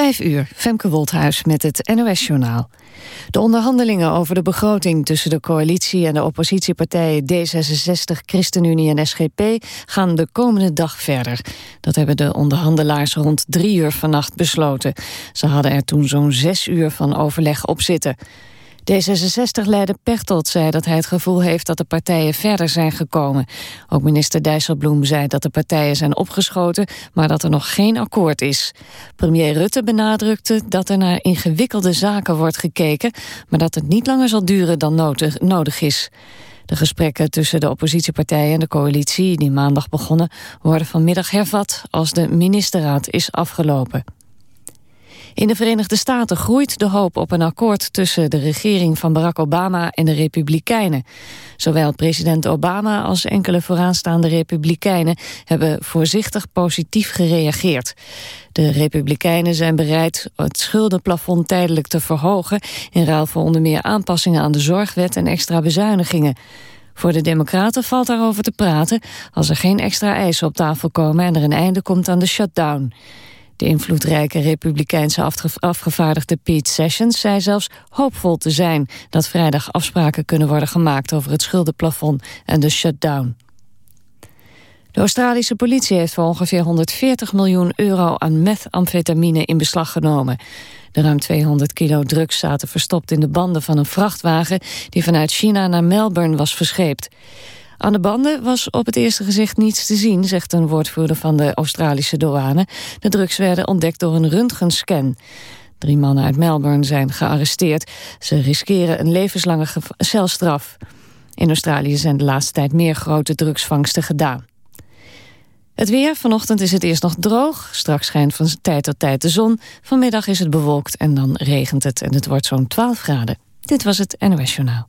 Vijf uur, Femke Wolthuis met het NOS-journaal. De onderhandelingen over de begroting tussen de coalitie en de oppositiepartijen D66, ChristenUnie en SGP gaan de komende dag verder. Dat hebben de onderhandelaars rond drie uur vannacht besloten. Ze hadden er toen zo'n zes uur van overleg op zitten. D66-leider Pechtold zei dat hij het gevoel heeft dat de partijen verder zijn gekomen. Ook minister Dijsselbloem zei dat de partijen zijn opgeschoten, maar dat er nog geen akkoord is. Premier Rutte benadrukte dat er naar ingewikkelde zaken wordt gekeken, maar dat het niet langer zal duren dan nodig, nodig is. De gesprekken tussen de oppositiepartijen en de coalitie, die maandag begonnen, worden vanmiddag hervat als de ministerraad is afgelopen. In de Verenigde Staten groeit de hoop op een akkoord tussen de regering van Barack Obama en de Republikeinen. Zowel president Obama als enkele vooraanstaande Republikeinen hebben voorzichtig positief gereageerd. De Republikeinen zijn bereid het schuldenplafond tijdelijk te verhogen in ruil voor onder meer aanpassingen aan de zorgwet en extra bezuinigingen. Voor de Democraten valt daarover te praten als er geen extra eisen op tafel komen en er een einde komt aan de shutdown. De invloedrijke republikeinse afgevaardigde Pete Sessions zei zelfs hoopvol te zijn dat vrijdag afspraken kunnen worden gemaakt over het schuldenplafond en de shutdown. De Australische politie heeft voor ongeveer 140 miljoen euro aan methamfetamine in beslag genomen. De ruim 200 kilo drugs zaten verstopt in de banden van een vrachtwagen die vanuit China naar Melbourne was verscheept. Aan de banden was op het eerste gezicht niets te zien, zegt een woordvoerder van de Australische douane. De drugs werden ontdekt door een röntgenscan. Drie mannen uit Melbourne zijn gearresteerd. Ze riskeren een levenslange celstraf. In Australië zijn de laatste tijd meer grote drugsvangsten gedaan. Het weer, vanochtend is het eerst nog droog. Straks schijnt van tijd tot tijd de zon. Vanmiddag is het bewolkt en dan regent het en het wordt zo'n 12 graden. Dit was het NOS Journaal.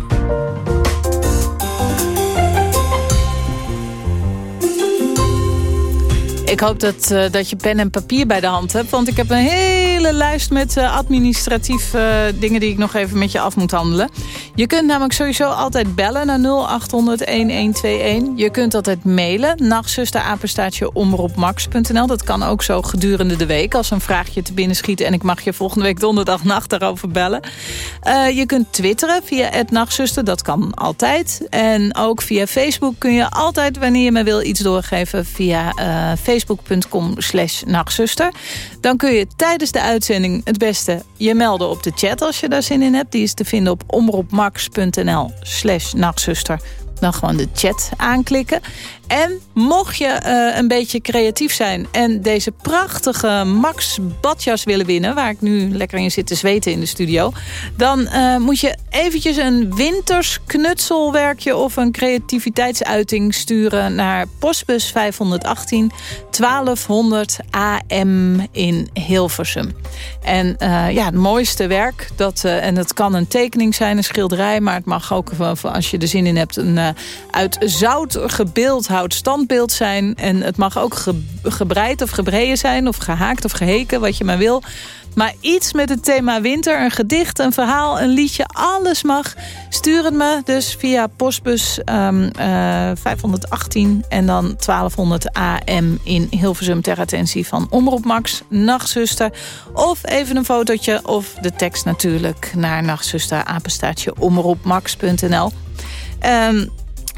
Ik hoop dat, uh, dat je pen en papier bij de hand hebt. Want ik heb een hele lijst met uh, administratief uh, dingen die ik nog even met je af moet handelen. Je kunt namelijk sowieso altijd bellen naar 0800-1121. Je kunt altijd mailen. Nachtzusterapenstaatje omroepmax.nl. Dat kan ook zo gedurende de week als een vraagje te binnen schiet. En ik mag je volgende week donderdagnacht daarover bellen. je kunt twitteren via het nachtzuster. Dat kan altijd. En ook via Facebook kun je altijd wanneer je me wil iets doorgeven via Facebook facebook.com slash nachtzuster. Dan kun je tijdens de uitzending het beste je melden op de chat als je daar zin in hebt. Die is te vinden op omroepmax.nl slash nachtzuster. Dan gewoon de chat aanklikken. En mocht je uh, een beetje creatief zijn en deze prachtige Max badjas willen winnen... waar ik nu lekker in zit te zweten in de studio... dan uh, moet je eventjes een winters knutselwerkje of een creativiteitsuiting sturen... naar postbus 518 1200 AM in Hilversum. En uh, ja, het mooiste werk, dat, en het kan een tekening zijn, een schilderij... maar het mag ook, als je er zin in hebt, een uit zout gebeeldhouwd standbeeld zijn. En het mag ook gebreid of gebreien zijn. Of gehaakt of geheken, wat je maar wil. Maar iets met het thema winter, een gedicht, een verhaal, een liedje, alles mag. Stuur het me dus via postbus um, uh, 518 en dan 1200 AM in Hilversum ter attentie van Omroep Max, Nachtzuster. Of even een fotootje of de tekst natuurlijk naar nachtzuster apenstaatje omroepmax.nl.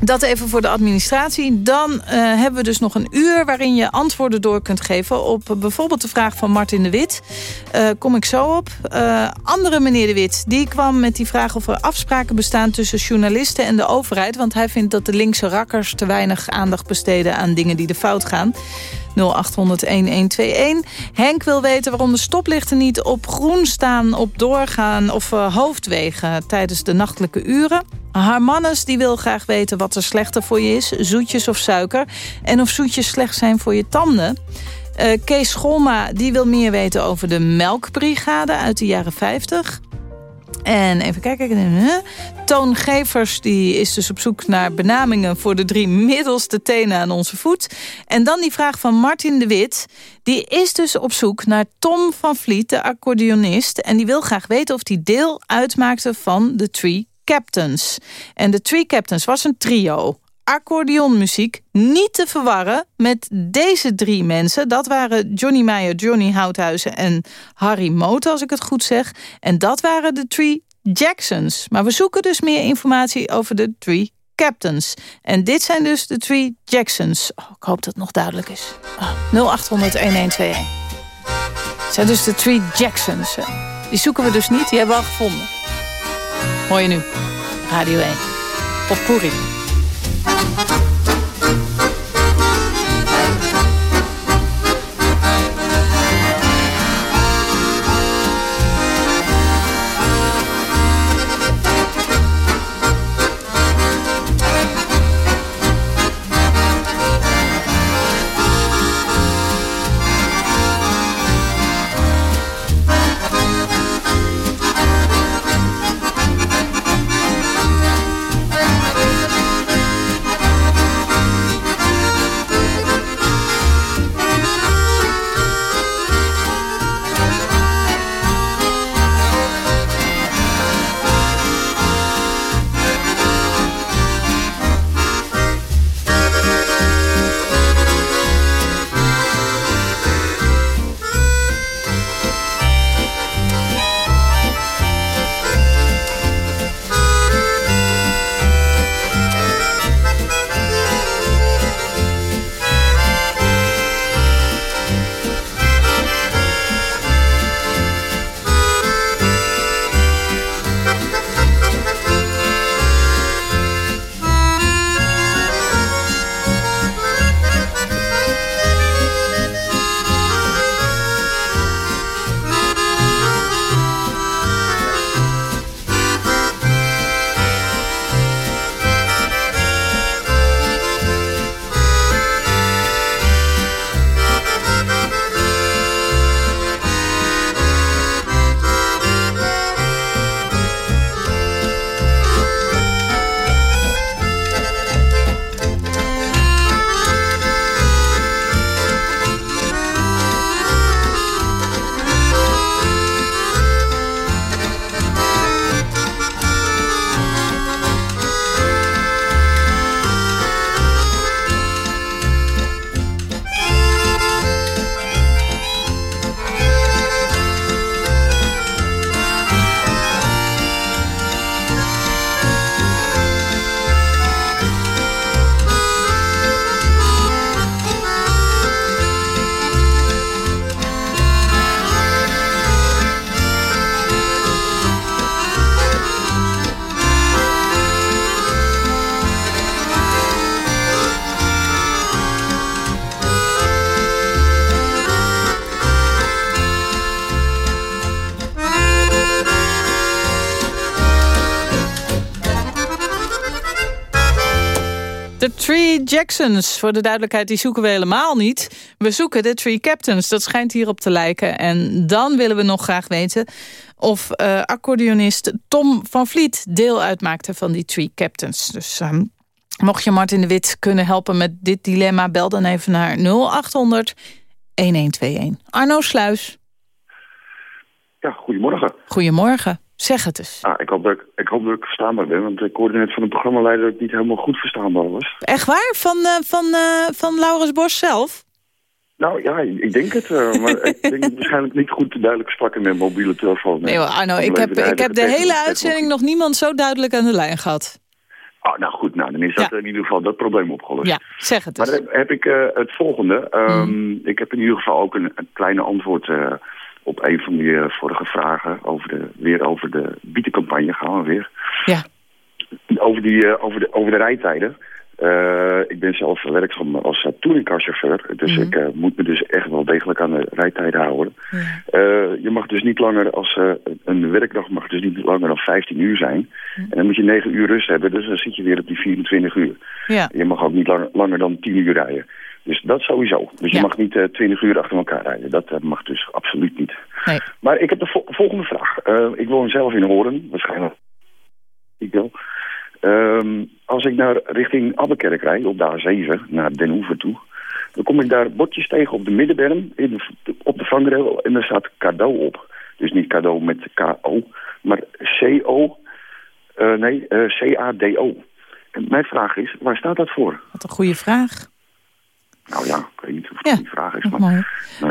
dat even voor de administratie. Dan uh, hebben we dus nog een uur waarin je antwoorden door kunt geven... op bijvoorbeeld de vraag van Martin de Wit. Uh, kom ik zo op. Uh, andere meneer de Wit, die kwam met die vraag... of er afspraken bestaan tussen journalisten en de overheid. Want hij vindt dat de linkse rakkers te weinig aandacht besteden... aan dingen die de fout gaan. 0800-1121. Henk wil weten waarom de stoplichten niet op groen staan... op doorgaan of hoofdwegen tijdens de nachtelijke uren. Harmannes die wil graag weten wat er slechter voor je is. Zoetjes of suiker. En of zoetjes slecht zijn voor je tanden. Uh, Kees Scholma die wil meer weten over de melkbrigade uit de jaren 50. En even kijken. Toongevers die is dus op zoek naar benamingen... voor de drie middelste tenen aan onze voet. En dan die vraag van Martin de Wit. Die is dus op zoek naar Tom van Vliet, de accordeonist. En die wil graag weten of hij deel uitmaakte van de Three Captains. En de Three Captains was een trio accordeonmuziek niet te verwarren met deze drie mensen. Dat waren Johnny Meijer, Johnny Houthuizen en Harry Moten, als ik het goed zeg. En dat waren de Three Jacksons. Maar we zoeken dus meer informatie over de Three Captains. En dit zijn dus de Three Jacksons. Oh, ik hoop dat het nog duidelijk is. Oh, 0800-1121. Het zijn dus de Three Jacksons. Die zoeken we dus niet, die hebben we al gevonden. Hoor je nu. Radio 1. Of Puri. Jacksons. Voor de duidelijkheid, die zoeken we helemaal niet. We zoeken de Three Captains. Dat schijnt hierop te lijken. En dan willen we nog graag weten of uh, accordeonist Tom van Vliet deel uitmaakte van die Three Captains. Dus um, mocht je Martin de Wit kunnen helpen met dit dilemma... bel dan even naar 0800 1121. Arno Sluis. Ja, goedemorgen. Goedemorgen. Zeg het eens. Ah, ik, hoop dat ik, ik hoop dat ik verstaanbaar ben, want ik hoorde net van de programmaleider dat ik niet helemaal goed verstaanbaar was. Echt waar? Van, uh, van, uh, van Laurens Bos zelf? Nou ja, ik denk het, uh, maar ik denk het waarschijnlijk niet goed duidelijk sprak in mijn mobiele telefoon. Nee hoor, Arno, ik heb, ik heb de hele uitzending nog niemand zo duidelijk aan de lijn gehad. Oh, nou goed, nou, dan is dat in ieder geval dat probleem opgelost. Ja, zeg het eens. Maar dan heb ik het volgende. Um, Ik heb in ieder geval ook een, een kleine antwoord op een van die eh, vorige vragen over de, weer over de bietencampagne gaan we weer. Ja. Over, die, uh, over, de, over de rijtijden. Uh, ik ben zelf werkzaam als uh, touringcarchauffeur. Dus mm -hmm. ik moet me dus echt wel degelijk aan de rijtijden houden. Ja. je mag dus niet langer als een werkdag mag dus niet langer dan 15 uur zijn. Mm -hmm. En dan moet je 9 uur rust hebben. Dus dan zit je weer op die 24 uur. Ja. Je mag ook niet langer dan 10 uur rijden. Dus dat sowieso. Dus je mag niet twintig uur achter elkaar rijden. Dat mag dus absoluut niet. Nee. Maar ik heb de volgende vraag. ik woon zelf in Horen, waarschijnlijk. Ik wil. Ehm, als ik naar richting Abbekerk rijd, op de A7, naar Den Hoever toe... dan kom ik daar bordjes tegen op de middenberm, in op de vangrail... en daar staat cadeau op. Dus niet cadeau met K-O, maar C-O... Uh, nee, uh, C-A-D-O. En mijn vraag is, waar staat dat voor? Wat een goede vraag. Nou ja, ik weet niet of het ja, die vraag is. Maar, nou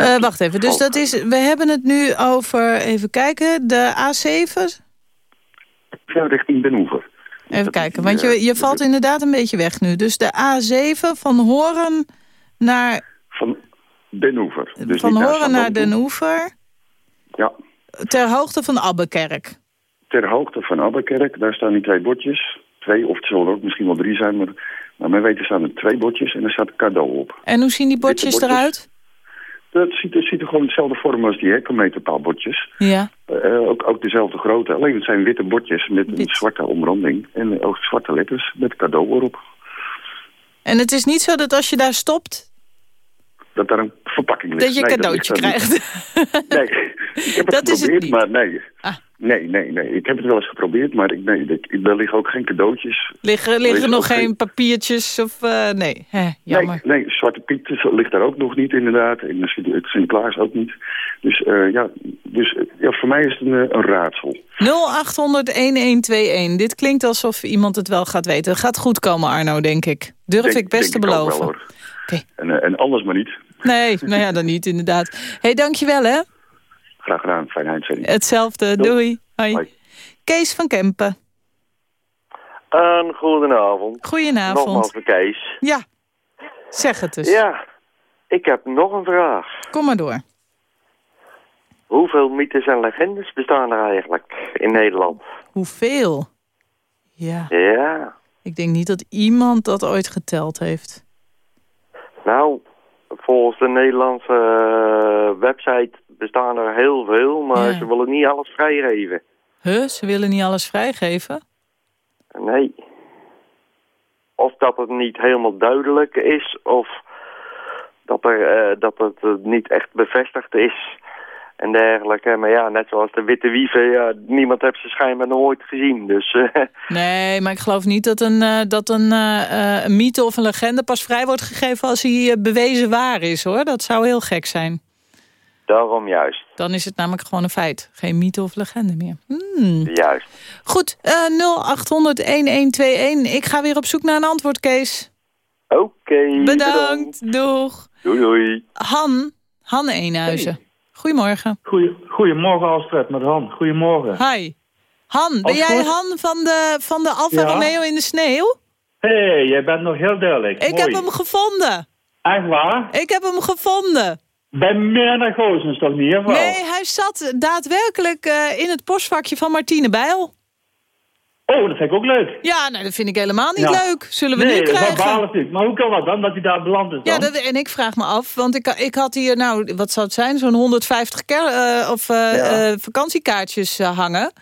ja, uh, wacht even, dus dat is, we hebben het nu over, even kijken, de A7? Ja, richting Den Hoever. Even kijken, want je, je valt inderdaad een beetje weg nu. Dus de A7 van Horen naar... Van Den Oever. Dus van Horen naar Den Oever. Ja. Ter hoogte van Abbekerk. Ter hoogte van Abbekerk, daar staan die twee bordjes. Twee, of het zullen er ook misschien wel drie zijn, maar naar mijn weten staan er twee bordjes en er staat cadeau op. En hoe zien die bordjes, eruit? Dat ziet, ziet er gewoon dezelfde vorm als die hectometerpaalbordjes. Ja. Uh, ook, ook dezelfde grootte. Alleen het zijn witte bordjes met een zwarte omranding. En ook zwarte letters met cadeau erop. En het is niet zo dat als je daar stopt... Dat daar een verpakking ligt. Dat je een cadeautje krijgt. Nee, ik heb het dat geprobeerd, maar nee. Ah. Nee, nee, nee. Ik heb het wel eens geprobeerd, maar ik, nee, ik, er liggen ook geen cadeautjes. Liggen, liggen nog geen papiertjes of... Uh, nee, Hè, jammer. Nee, nee, Zwarte Piet ligt daar ook nog niet inderdaad. En Sinterklaas ook niet. Dus uh, ja, dus, ja, voor mij is het een, een raadsel. 0800-1121. Dit klinkt alsof iemand het wel gaat weten. Gaat goed komen, Arno, denk ik. Durf ik best te beloven. Wel, okay. en, uh, en anders maar niet. Nee, nou ja, dan niet inderdaad. Hé, hey, dankjewel hè. Graag gedaan, fijne uitzending. Hetzelfde, doei. Hoi. Kees van Kempen. Een goedenavond. Goedenavond. Nogmaals voor Kees. Ja, zeg het dus. Ja, ik heb nog een vraag. Kom maar door. Hoeveel mythes en legendes bestaan er eigenlijk in Nederland? Hoeveel? Ja. Ja. Ik denk niet dat iemand dat ooit geteld heeft. Nou, volgens de Nederlandse uh, website bestaan er heel veel, maar ze willen niet alles vrijgeven. Huh? Ze willen niet alles vrijgeven? Nee. Of dat het niet helemaal duidelijk is, of dat, er, uh, dat het niet echt bevestigd is en dergelijke. Maar ja, net zoals de witte wieven, ja, niemand heeft ze schijnbaar nooit gezien. Dus, uh... Nee, maar ik geloof niet dat een, uh, dat een, uh, een mythe of een legende pas vrij wordt gegeven als hij bewezen waar is, hoor. Dat zou heel gek zijn. Daarom juist. Dan is het namelijk gewoon een feit. Geen mythe of legende meer. Hmm. Juist. Goed, 0800-1121. Ik ga weer op zoek naar een antwoord, Kees. Oké, bedankt. Doeg. Doei, doei. Han, Han Eenhuizen. Goedemorgen. Goeie, goedemorgen Astrid, met Han. Goedemorgen. Hi. Han, ben jij Han van de, van de Alfa Romeo in de sneeuw? Hé, hey, jij bent nog heel duidelijk. Ik heb hem gevonden. Echt waar? Ik heb hem gevonden. Bij Merna Goosens toch niet, of Nee, hij zat daadwerkelijk uh, in het postvakje van Martine Bijl. Oh, dat vind ik ook leuk. Ja, nou, dat vind ik helemaal niet leuk. Zullen we nee, nu krijgen? Nee, dat is Maar hoe kan dat dan, dat hij daar beland is dan? Ja, dat, en ik vraag me af, want ik, ik had hier, nou, wat zou het zijn? Zo'n 150 ker, uh, of, uh, vakantiekaartjes hangen.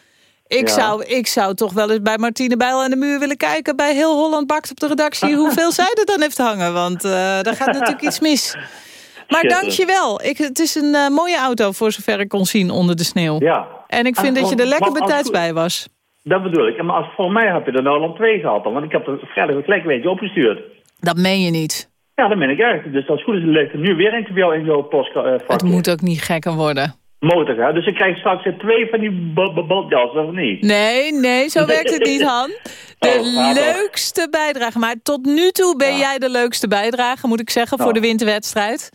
Ik, zou, ik zou toch wel eens bij Martine Bijl aan de muur willen kijken... bij heel Holland Bakt op de redactie hoeveel zij er dan heeft hangen. Want daar gaat natuurlijk iets mis. Maar dankjewel. Ik, het is een mooie auto voor zover ik kon zien onder de sneeuw. Ja. En ik vind dat je er lekker bij tijds bij was. Dat bedoel ik. Maar als, voor mij heb je er nou al twee gehad. Want ik heb er vrijdag gelijk een beetje opgestuurd. Dat meen je niet. Ja, dat meen ik echt. Dus als het goed is, ligt er nu weer eentje bij jou in jouw postvakje. Uh, het moet ook niet gekker worden. Motor, hè? Dus ik krijg straks twee van die baldjassen, of niet? Nee, nee, zo werkt het niet, Han. De oh, leukste bijdrage. Maar tot nu toe ben jij de leukste bijdrage, moet ik zeggen, voor nou. de winterwedstrijd.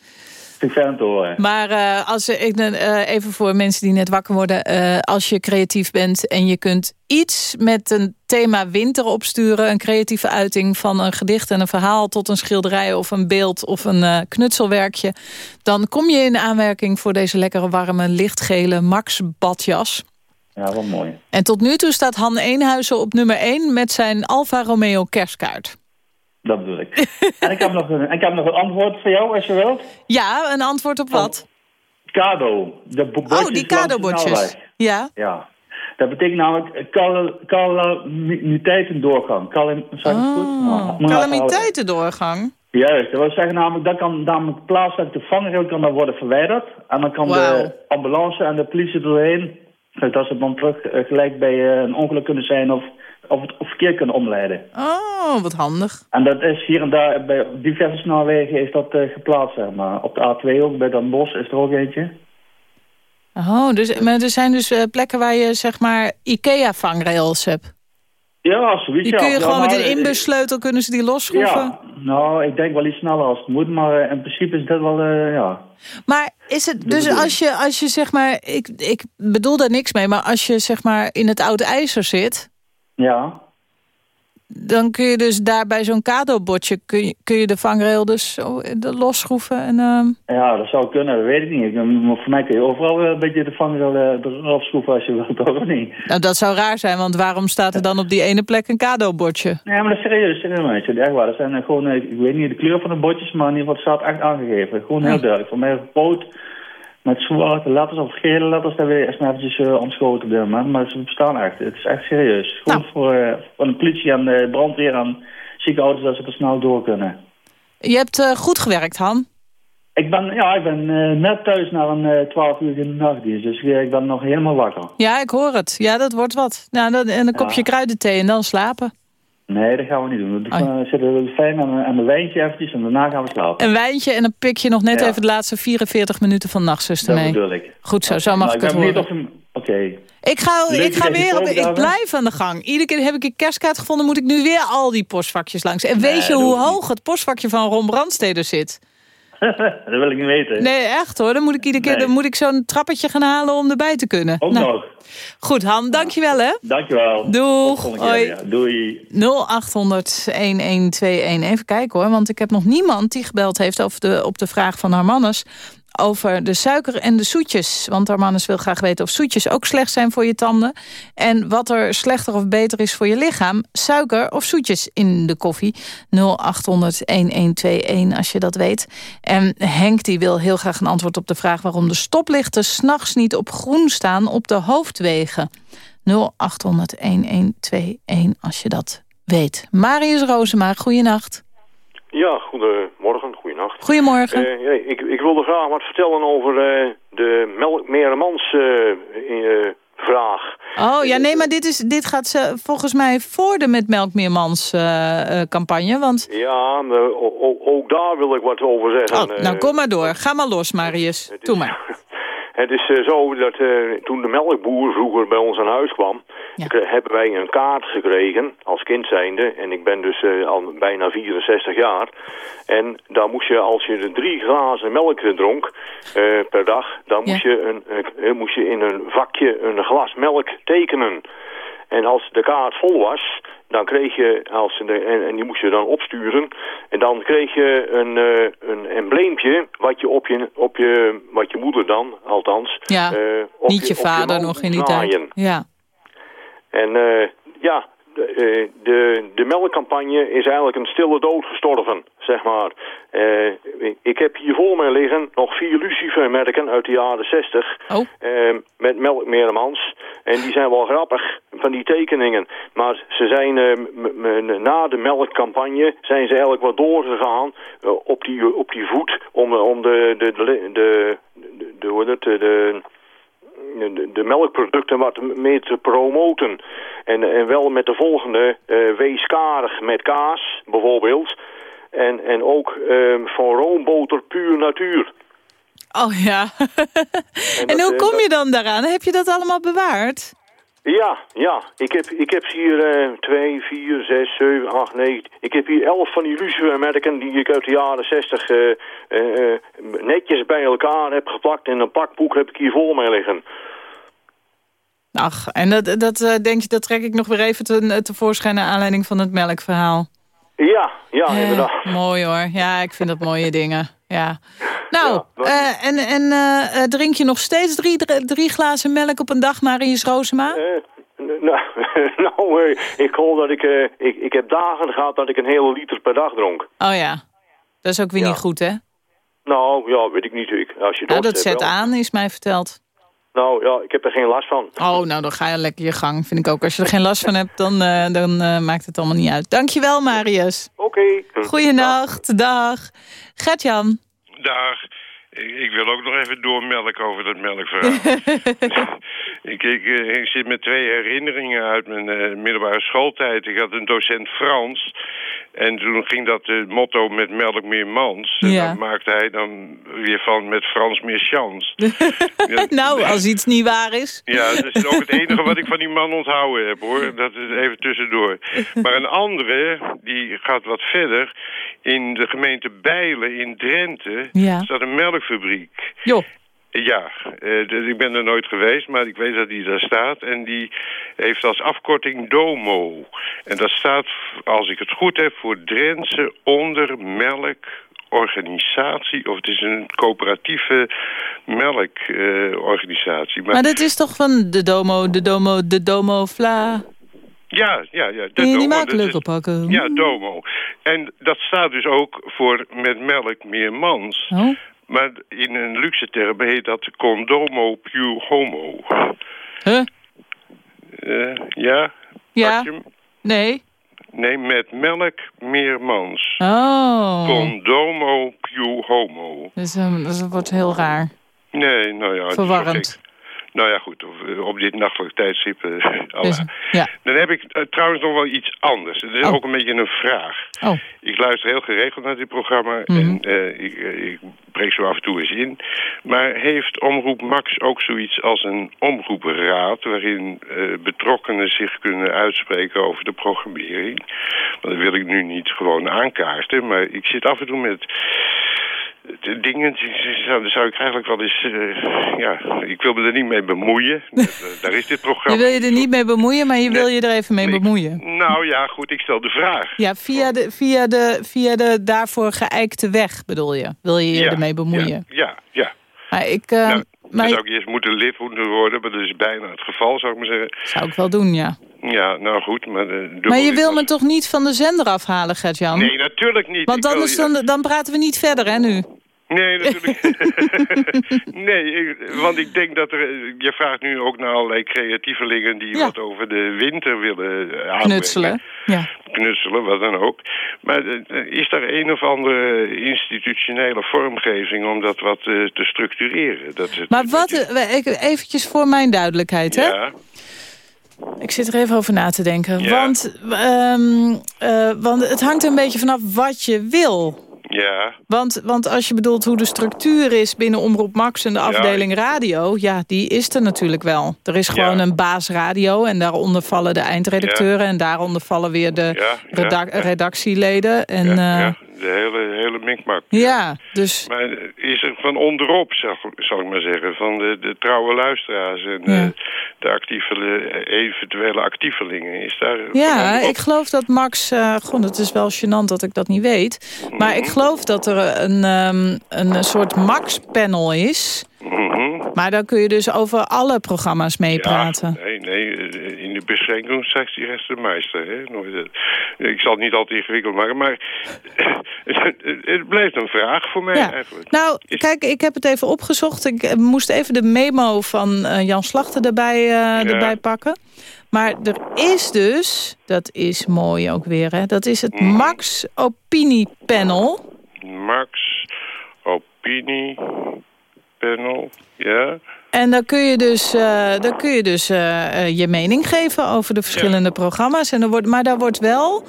Maar uh, als, ik, uh, even voor mensen die net wakker worden. Uh, als je creatief bent en je kunt iets met een thema winter opsturen. Een creatieve uiting van een gedicht en een verhaal tot een schilderij of een beeld of een knutselwerkje. Dan kom je in aanwerking voor deze lekkere warme lichtgele Max badjas. Ja, wel mooi. En tot nu toe staat Han Eenhuizen op nummer 1 met zijn Alfa Romeo kerstkaart. Dat bedoel ik. en ik heb, nog een, ik heb nog een antwoord voor jou, als je wilt. Ja, een antwoord op wat? Kado. De oh, die kado-bordjes. Ja. Ja. Dat betekent namelijk calamiteitendoorgang. Calam, oh, calamiteitendoorgang? Juist, dat wil zeggen namelijk, dat kan namelijk plaatselijk de vangrail kan dan worden verwijderd. En dan kan de ambulance en de politie doorheen, dat ze dan terug eh, gelijk bij eh, een ongeluk kunnen zijn of, of het verkeer kunnen omleiden. Oh, wat handig. En dat is hier en daar, bij diverse snelwegen is dat eh, geplaatst, zeg maar. Op de A2 ook, bij Den Bosch is er ook eentje. Oh, dus, maar er zijn dus eh, plekken waar je zeg maar IKEA-vangrails hebt. Ja, zoiets. Die kun je Ja, gewoon met een eh, inbussleutel kunnen ze die losschroeven. Ja, nou, ik denk wel iets sneller als het moet, maar in principe is dat wel, ja. Maar is het, dus als je, als je zeg maar, ik, ik bedoel daar niks mee, maar als je zeg maar in het oude ijzer zit, Ja, dan kun je dus daar bij zo'n kadobotje, kun je, kun je de vangrail dus zo eh, de losschroeven en... ehm, ja, dat zou kunnen, dat weet ik niet. Maar voor mij kun je overal eh, een beetje de vangrail eraf schroeven als je wilt, ook niet. Nou, dat zou raar zijn, want waarom staat er dan op die ene plek een kadobotje? Nee, maar dat is serieus, serieus. Echt waar. Dat zijn eh, gewoon, eh, ik weet niet de kleur van de botjes, maar in ieder geval het staat echt aangegeven. Gewoon heel duidelijk. Voor mij rood met zwarte letters of gele letters, daar weet je echt maar eventjes uh, ontschoten op moment. Maar ze bestaan echt. Het is echt serieus. Gewoon Nou. voor, uh, voor de politie en de brandweer en ziekenhuizen dat ze er snel door kunnen. Je hebt uh, goed gewerkt, Han. Ik ben, ja, ik ben net thuis na een 12 uur in de nachtdienst, dus ik ben nog helemaal wakker. Ja, ik hoor het. Ja, dat wordt wat. Nou, dat, en een kopje ja. kruidenthee en dan slapen. Nee, dat gaan we niet doen. We oh. zitten fijn aan, aan een wijntje eventjes en daarna gaan we slapen. Een wijntje en dan pik je nog net ja. even de laatste 44 minuten van nachtzuster mee. Dat bedoel ik. Goed zo, okay. zo mag nou, ik het horen. Oké. Okay. Ik ga, ik ga weer, op, ik blijf aan de gang. Iedere keer heb ik een kerstkaart gevonden, moet ik nu weer al die postvakjes langs. En nee, weet je hoe hoog het postvakje van Ron Brandsteder zit? dat wil ik niet weten. Nee, echt hoor. Dan moet ik iedere keer nee. dan moet ik zo'n trappetje gaan halen om erbij te kunnen. Ook nou. nog. Goed, Han, dankjewel hè. Dankjewel. Doeg. Hoi. Ja. Doei. 0800 1121. Even kijken hoor, want ik heb nog niemand die gebeld heeft over de, op de vraag van haar mannes over de suiker en de zoetjes. Want Armanus wil graag weten of zoetjes ook slecht zijn voor je tanden. En wat er slechter of beter is voor je lichaam. Suiker of zoetjes in de koffie. 0800-1121 als je dat weet. En Henk die wil heel graag een antwoord op de vraag... waarom de stoplichten s'nachts niet op groen staan op de hoofdwegen. 0800-1121 als je dat weet. Marius Roosema, goeienacht. Ja, goedemorgen. Goedemorgen. Uh, ja, ik, ik wilde graag wat vertellen over uh, de Melkmeremans uh, vraag. Oh, ja, nee, maar dit, is, dit gaat ze volgens mij voor de Met Melkmeermans campagne, want... Ja, ook daar wil ik wat over zeggen. Oh, nou, kom maar door. Ga maar los, Marius. Doe maar. Het is uh, zo dat uh, toen de melkboer vroeger bij ons aan huis kwam... Ja. hebben wij een kaart gekregen als kind zijnde. En ik ben dus uh, al bijna 64 jaar. En daar moest je, als je de drie glazen melk dronk per dag... dan moest, je een, moest je in een vakje een glas melk tekenen. En als de kaart vol was, dan kreeg je, als de, en, en die moest je dan opsturen, en dan kreeg je een, uh, een embleempje wat je op je, op je, wat je moeder dan, althans, ja, uh, op niet je, je vader nog in die tijd. Ja. En uh, ja, de, de, de melkcampagne is eigenlijk een stille dood gestorven, zeg maar. Uh, ik heb hier voor mij liggen nog vier lucifermerken uit de jaren 60. Oh. Uh, met melkmeremans. En die zijn wel grappig, van die tekeningen. Maar ze zijn uh, na de melkcampagne zijn ze eigenlijk wat doorgegaan op, die, op die voet om, om de, de, de, de, de, de, de, de de, de melkproducten wat meer te promoten. En, en wel met de volgende, uh, wees karig met kaas bijvoorbeeld. En, en ook uh, van roomboter puur natuur. Oh ja. en, en hoe kom je dan daaraan? Heb je dat allemaal bewaard? Ja, ja. Ik heb, ik heb hier uh, 2, 4, 6, 7, 8, 9... Ik heb hier 11 van die lucifermerken die ik uit de jaren 60 uh, uh, netjes bij elkaar heb geplakt. En een pakboek heb ik hier voor mij liggen. Ach, en dat, dat denk je, dat trek ik nog weer even te, tevoorschijn naar aanleiding van het melkverhaal. Ja, ja, inderdaad. Mooi hoor. Ja, ik vind dat mooie dingen. Ja. Nou, ja, uh, en, en uh, drink je nog steeds drie, drie glazen melk op een dag, Marius Roosema? nou, nou ik geloof dat ik, ik... Ik heb dagen gehad dat ik een hele liter per dag dronk. Oh ja. Dat is ook weer ja. niet goed, hè? Nou, ja, weet ik niet. Ik, als je nou, dat zet wel. aan, is mij verteld. Nou ja, ik heb er geen last van. Oh, nou dan ga je lekker je gang, vind ik ook. Als je er geen last van hebt, dan, uh, dan uh, maakt het allemaal niet uit. Dankjewel, Marius. Oké. Okay. Goeienacht, dag. Gertjan. Dag. Ik wil ook nog even doormelken over dat melkverhaal. ik, ik, ik, zit met twee herinneringen uit mijn uh, middelbare schooltijd. Ik had een docent Frans. En toen ging dat uh, motto met melk meer mans. En ja. dat maakte hij dan weer van met Frans meer chans. ja, nou, als iets niet waar is. Ja, dat is ook het enige wat ik van die man onthouden heb, hoor. Dat is even tussendoor. Maar een andere, die gaat wat verder. In de gemeente Bijlen in Drenthe ja. staat een melkfabriek. Jo. Ja, uh, dus ik ben er nooit geweest, maar ik weet dat die daar staat. En die heeft als afkorting DOMO. En dat staat, als ik het goed heb, voor Drentse Ondermelkorganisatie. of het is een coöperatieve melkorganisatie. Uh, maar, maar dat is toch van de Domo, de Domo, de Domo Vla... Ja, ja, ja. De die pakken. Ja, Domo. En dat staat dus ook voor met melk meer mans. Oh. Maar in een luxe term heet dat condomo più homo. Huh? Uh, ja? Ja. Nee. Nee, met melk meer mans. Oh. Condomo più homo. Dus, um, dat wordt heel raar. Nee, nou ja. Verwarrend. Nou ja, goed, op dit nachtelijk tijdstip. Uh, dus, ja. Dan heb ik uh, trouwens nog wel iets anders. Het is oh. ook een beetje een vraag. Oh. Ik luister heel geregeld naar dit programma. Mm -hmm. En uh, ik, ik breek zo af en toe eens in. Maar heeft Omroep Max ook zoiets als een omroepenraad... waarin betrokkenen zich kunnen uitspreken over de programmering? Want dat wil ik nu niet gewoon aankaarten. Maar ik zit af en toe met de dingen, zou ik eigenlijk wel eens... Uh, ja, ik wil me er niet mee bemoeien. daar is dit programma. Je wil je er niet mee bemoeien, maar je wil je er even mee nee, bemoeien. Nou ja, goed, ik stel de vraag. Ja, via de, via de, via de daarvoor geëikte weg, bedoel je? Wil je je ja, ermee bemoeien? Ja, ja. ja. Maar ik... Uh, nou, maar... Zou ik eerst moeten lid moeten worden, maar dat is bijna het geval, zou ik maar zeggen. Zou ik wel doen, ja. Ja, nou goed, maar... Uh, maar je wil me toch niet van de zender afhalen, Gert-Jan? Nee, natuurlijk niet. Want anders dan, dan praten we niet verder, hè, nu? Nee, natuurlijk. nee, ik, want ik denk dat er... Je vraagt nu ook naar allerlei creatievelingen... die ja. wat over de winter willen aanbrengen. Knutselen, ja. Knutselen, wat dan ook. Maar uh, is er een of andere institutionele vormgeving... om dat wat uh, te structureren? Dat, maar wat... Je... Eventjes voor mijn duidelijkheid, hè? Ja. Ik zit er even over na te denken. Ja. Want, um, uh, want het hangt er een beetje vanaf wat je wil. Ja. Want, want als je bedoelt hoe de structuur is binnen Omroep Max en de afdeling ja. radio... ja, die is er natuurlijk wel. Er is gewoon ja. een baas radio en daaronder vallen de eindredacteuren... en daaronder vallen weer de redac redactieleden. En, ja, uh, de hele, hele mikmak. Ja, dus... Maar er van onderop, zal, zal ik maar zeggen, van de, de trouwe luisteraars... en ja. de, de actieve, eventuele actievelingen, is daar... Ja, ik geloof dat Max... Uh, god, het is wel gênant dat ik dat niet weet. Maar ik geloof dat er een, um, een soort Max-panel is... Mm -hmm. Maar dan kun je dus over alle programma's meepraten. Ja, nee, nee, in de beschenking zegt die rest de meester. Hè? Ik zal het niet altijd ingewikkeld maken, maar het blijft een vraag voor mij ja. eigenlijk. Nou, Is... kijk, ik heb het even opgezocht. Ik moest even de memo van Jan Slachter erbij, uh, ja. erbij pakken. Maar er is dus, dat is mooi ook weer, hè? dat is het mm. Max Opinie Panel. Max Opinie Ja. En dan kun je dus, uh, dan kun je, dus uh, je mening geven over de verschillende ja. programma's. En er wordt, maar daar wordt wel,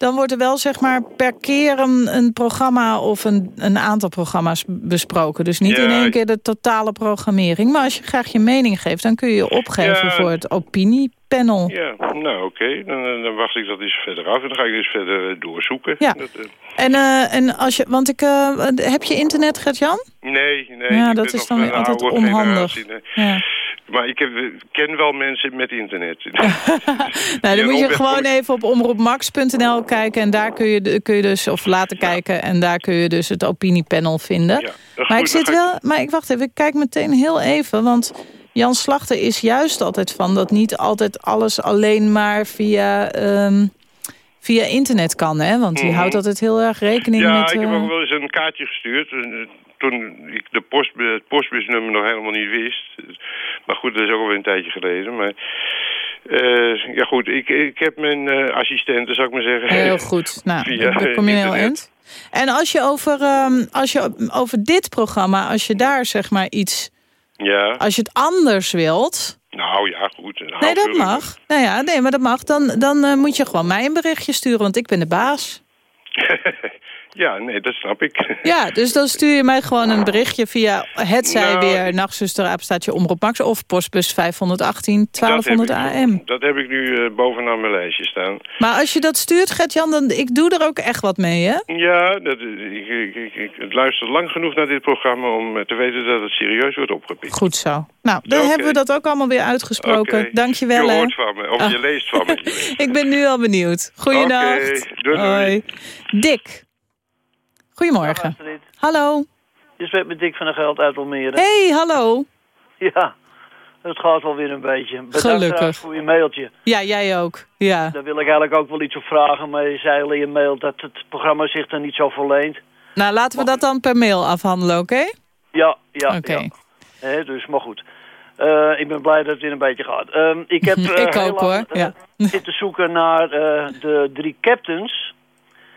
dan wordt er wel zeg maar per keer een, een programma of een, een aantal programma's besproken. Dus niet ja, in één keer de totale programmering. Maar als je graag je mening geeft, dan kun je je opgeven ja. voor het opiniepanel. Ja, nou oké. Okay. Dan, dan, wacht ik dat eens verder af en dan ga ik dus verder doorzoeken. Ja. Dat, uh... En, uh, en als je, want ik, uh, heb je internet, Gert-Jan? Nee, nee. Ja, dat is dan altijd onhandig. Ja. Maar ik heb, ken wel mensen met internet. nou, dan moet je gewoon even op omroepmax.nl kijken. En daar kun je, kun je dus, of laten ja. kijken. En daar kun je dus het opiniepanel vinden. Ja, maar goed, ik zit ik... wel, maar ik wacht even, ik kijk meteen heel even. Want Jan Slachter is juist altijd van dat niet altijd alles alleen maar via... Um, via internet kan, hè? Want die mm -hmm. houdt altijd heel erg rekening ja, met... Ja, ik heb ook wel eens een kaartje gestuurd. toen ik de post, het postbusnummer nog helemaal niet wist. Maar goed, dat is ook alweer een tijdje geleden. Maar uh, ja goed, ik, ik heb mijn uh, assistenten, zou ik maar zeggen. Heel goed. Nou, via daar kom je heel eind. En als je, over, um, als je over dit programma, als je daar zeg maar iets... Ja. Als je het anders wilt... Nou ja, goed. Nee, dat mag. Nou ja, nee, maar dat mag. Dan, dan uh, moet je gewoon mij een berichtje sturen, want ik ben de baas. Ja, nee, dat snap ik. Ja, dus dan stuur je mij gewoon een berichtje via het zij nou, weer nachtzuster Omroep Max of postbus 518 1200 AM. Dat heb ik nu uh, bovenaan mijn lijstje staan. Maar als je dat stuurt, Gert-Jan, dan ik doe er ook echt wat mee, hè? Ja, dat, ik, ik, ik, ik, luister lang genoeg naar dit programma om eh, te weten dat het serieus wordt opgepikt. Goed zo. Nou, dan hebben we dat ook allemaal weer uitgesproken. Okay. Dank je wel, Je hoort van me, of je ah. leest van me. ik ben nu al benieuwd. Goeienacht. Okay. Doei, doei. Hoi. Dick. Goedemorgen. hallo. Je spreekt met Dick van der Geld uit Almere. hey, hallo. Ja, het gaat wel weer een beetje. Bedankt Gelukkig. voor je mailtje. Ja, jij ook. Ja. Daar wil ik eigenlijk ook wel iets op vragen. Maar je zei al in je mail dat het programma zich er niet zo verleent. Nou, laten we dat dan per mail afhandelen, oké? Ja, ja. Oké. Ja. dus, maar goed. Uh, ik ben blij dat het weer een beetje gaat. Uh, ik heb uh, ik ook, hoor. Ja. zitten zoeken naar de drie captains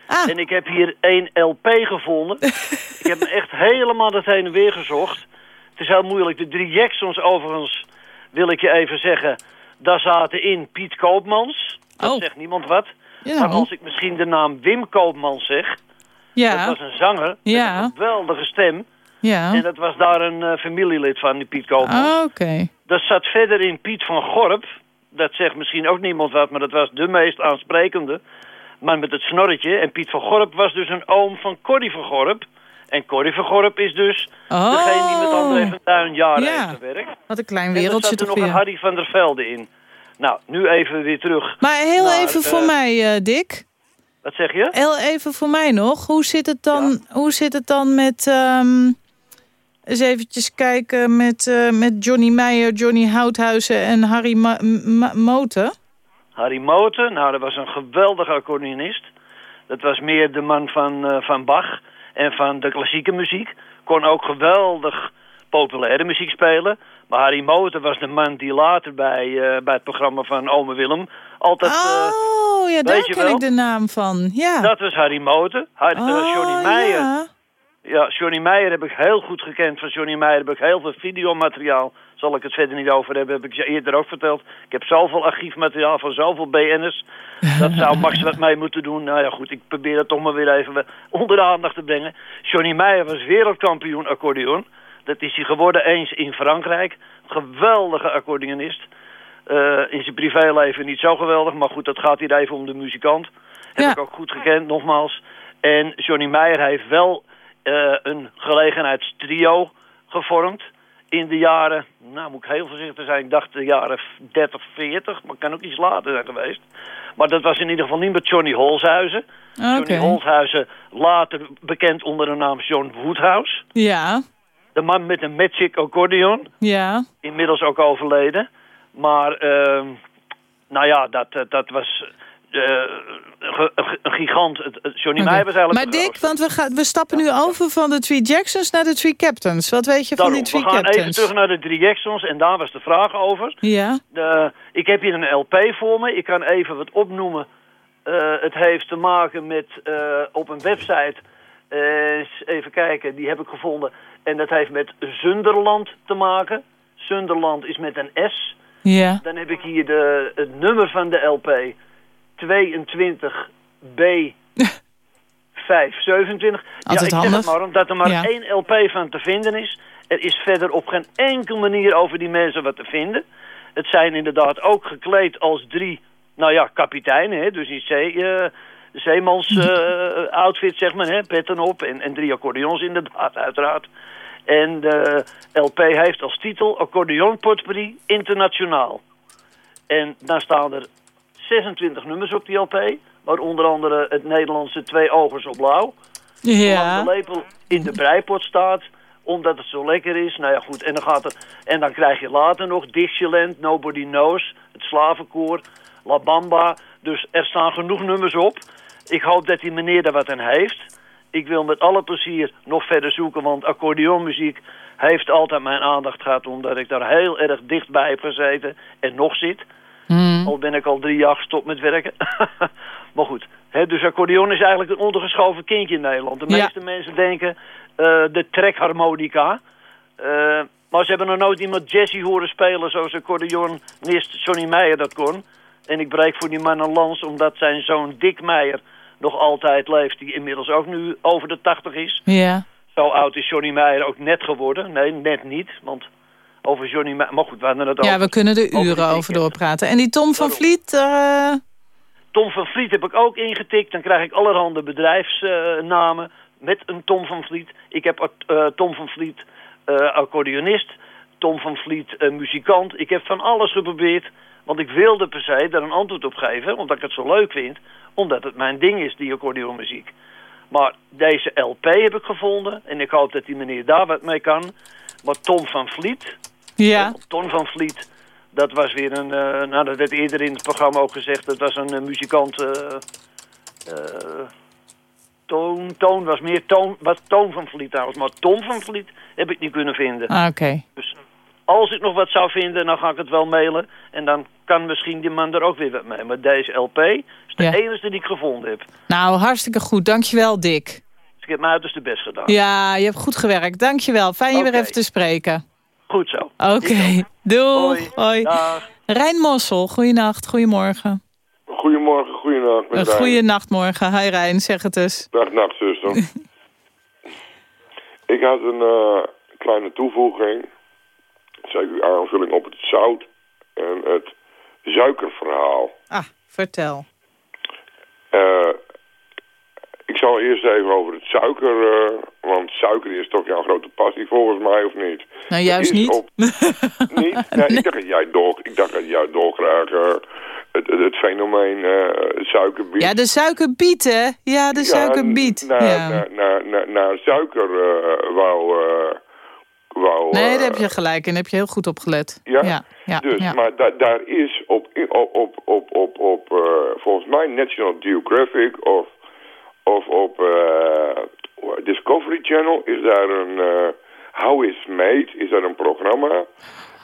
Ah. En ik heb hier één LP gevonden. ik heb echt helemaal dat heen en weer gezocht. Het is heel moeilijk. De drie Jacksons overigens, wil ik je even zeggen... daar zaten in Piet Koopmans. Dat oh. zegt niemand wat. Ja. Maar als ik misschien de naam Wim Koopmans zeg... Ja. Dat was een zanger ja. met een geweldige stem. Ja. En dat was daar een uh, familielid van, die Piet Koopmans. Ah, oké. Dat zat verder in Piet van Gorp. Dat zegt misschien ook niemand wat, maar dat was de meest aansprekende maar met het snorretje. En Piet van Gorp was dus een oom van Corrie van Gorp. En Corrie van Gorp is dus oh. degene die met André van Duin jaren ja. heeft gewerkt. Wat een klein wereldje toch weer. er nog een Harry van der Velde in. Nou, nu even weer terug. Maar heel even voor uh, mij, uh, Dick. Wat zeg je? Heel even voor mij nog. Hoe zit het dan, ja. hoe zit het dan met... Um, eens eventjes kijken met, uh, met Johnny Meijer, Johnny Houthuizen en Harry Ma Ma Moten? Harry Moten, nou dat was een geweldige accordeonist. Dat was meer de man van, uh, van Bach en van de klassieke muziek. Kon ook geweldig populaire muziek spelen. Maar Harry Moten was de man die later bij, uh, bij het programma van Ome Willem altijd... Uh, oh, ja, daar ken ik de naam van. Ja. Dat was Harry Moten. Harry, oh, Johnny Meijer. Ja. ja, Johnny Meijer heb ik heel goed gekend. Van Johnny Meijer heb ik heel veel videomateriaal zal ik het verder niet over hebben, heb ik je eerder ook verteld. Ik heb zoveel archiefmateriaal van zoveel BN'ers. Dat zou Max wat mee moeten doen. Nou ja, goed, ik probeer dat toch maar weer even onder de aandacht te brengen. Johnny Meijer was wereldkampioen accordeon. Dat is hij geworden eens in Frankrijk. Geweldige accordeonist. Uh, in zijn privéleven niet zo geweldig, maar goed, dat gaat hier even om de muzikant. Heb ja. ik ook goed gekend, nogmaals. En Johnny Meijer heeft wel uh, een gelegenheidstrio gevormd in de jaren, nou moet ik heel voorzichtig zijn, ik dacht de jaren 30, 40, maar kan ook iets later zijn geweest. Maar dat was in ieder geval niet met Johnny Holshuizen. Okay. Johnny Holshuizen, later bekend onder de naam John Woodhouse. Ja. De man met een magic accordeon. Ja. Inmiddels ook overleden. Maar, uh, nou ja, dat, dat was uh, een gigant. Johnny okay. Meijer was eigenlijk Maar Dick, want we, gaan, we stappen nu over van de Three Jacksons naar de Three Captains. Wat weet je van die Three we gaan Captains? even terug naar de Three Jacksons en daar was de vraag over. Ja. De, ik heb hier een LP voor me. Ik kan even wat opnoemen. Uh, het heeft te maken met uh, op een website... even kijken, die heb ik gevonden. En dat heeft met Zunderland te maken. Zunderland is met een S. Ja. Dan heb ik hier de, het nummer van de LP... 22 B 527. Altijd ja, ik handig. zeg het maar, omdat er maar Ja. één LP van te vinden is. Er is verder op geen enkele manier over die mensen wat te vinden. Het zijn inderdaad ook gekleed als drie, nou ja, kapiteinen. Hè? Dus die zee, eh, zeemans eh, outfit, zeg maar, hè? petten op. En, en drie accordeons inderdaad, uiteraard. En de LP heeft als titel Accordeon Potpourri Internationaal. En daar staan er 26 nummers op die LP. Maar onder andere het Nederlandse Twee Ogers op Blauw. Ja. De lepel in de breipot staat. Omdat het zo lekker is. Nou ja goed. En dan, gaat er, en dan krijg je later nog Dixieland, Nobody Knows. Het Slavenkoor. La Bamba. Dus er staan genoeg nummers op. Ik hoop dat die meneer daar wat aan heeft. ik wil met alle plezier nog verder zoeken, want accordeonmuziek heeft altijd mijn aandacht gehad, omdat ik daar heel erg dichtbij heb gezeten en nog zit. Hmm. Al ben ik al drie jaar gestopt met werken. maar goed, hè, dus accordeon is eigenlijk een ondergeschoven kindje in Nederland. De Ja. meeste mensen denken eh, de trekharmonica. Eh, maar ze hebben nog nooit iemand jazzy horen spelen zoals accordeonist Johnny Meijer dat kon. En ik breek voor die man een lans omdat zijn zoon Dick Meijer nog altijd leeft. Die inmiddels ook nu over de 80 is. Ja. Zo oud is Johnny Meijer ook net geworden. Nee, net niet. Want over Johnny Meijer... Maar goed, we hadden het over. ja, we kunnen er uren over doorpraten. En die Tom van Vliet... eh, Tom van Vliet heb ik ook ingetikt. Dan krijg ik allerhande bedrijfsnamen met een Tom van Vliet. Ik heb eh, Tom van Vliet eh, accordeonist. Tom van Vliet eh, muzikant. Ik heb van alles geprobeerd. Want ik wilde per se daar een antwoord op geven. Omdat ik het zo leuk vind. Omdat het mijn ding is, die accordeonmuziek. Maar deze LP heb ik gevonden. En ik hoop dat die meneer daar wat mee kan. Maar Tom van Vliet... ja. Ton van Vliet, dat was weer een... eh, nou, dat werd eerder in het programma ook gezegd. Dat was een eh, muzikant... eh, toon, toon was meer Toon, was Toon van Vliet trouwens. Maar Tom van Vliet heb ik niet kunnen vinden. Ah, Oké. Dus als ik nog wat zou vinden, dan ga ik het wel mailen. En dan kan misschien die man er ook weer wat mee. Maar deze LP is de Ja. enige die ik gevonden heb. Nou, hartstikke goed. Dankjewel, Dick. ik heb mijn uiterste best gedaan. Ja, je hebt goed gewerkt. Dankjewel. Fijn je weer even te spreken. Goed zo. Oké. Doei. Hoi. Dag. Rijn Mossel, goeienacht, goedemorgen. Goedemorgen, goeienacht. Een goede nachtmorgen. Hi Rijn, zeg het eens. Dag, nacht, zuster. ik had een eh, kleine toevoeging. Zeker aanvulling op het zout en het suikerverhaal. Ah, vertel. Eh, ik zal eerst even over het suiker, eh, want suiker is toch jouw grote passie volgens mij, of niet? Nou, juist niet. op- niet? Nee, ik dacht dat jij door, ik dacht dat jij dolgraag eh, het, het, het fenomeen eh suikerbiet... Ja, de suikerbiet, hè? Ja, de suikerbiet. Ja. naar, naar, suiker wou... eh, wou Nee, daar heb je gelijk. Daar heb je heel goed op gelet. Ja? ja, ja, dus, ja. maar da daar is op, op, op, op, op, op volgens mij National Geographic of, of op eh, Discovery Channel is daar een uh, How It's Made, is daar een programma.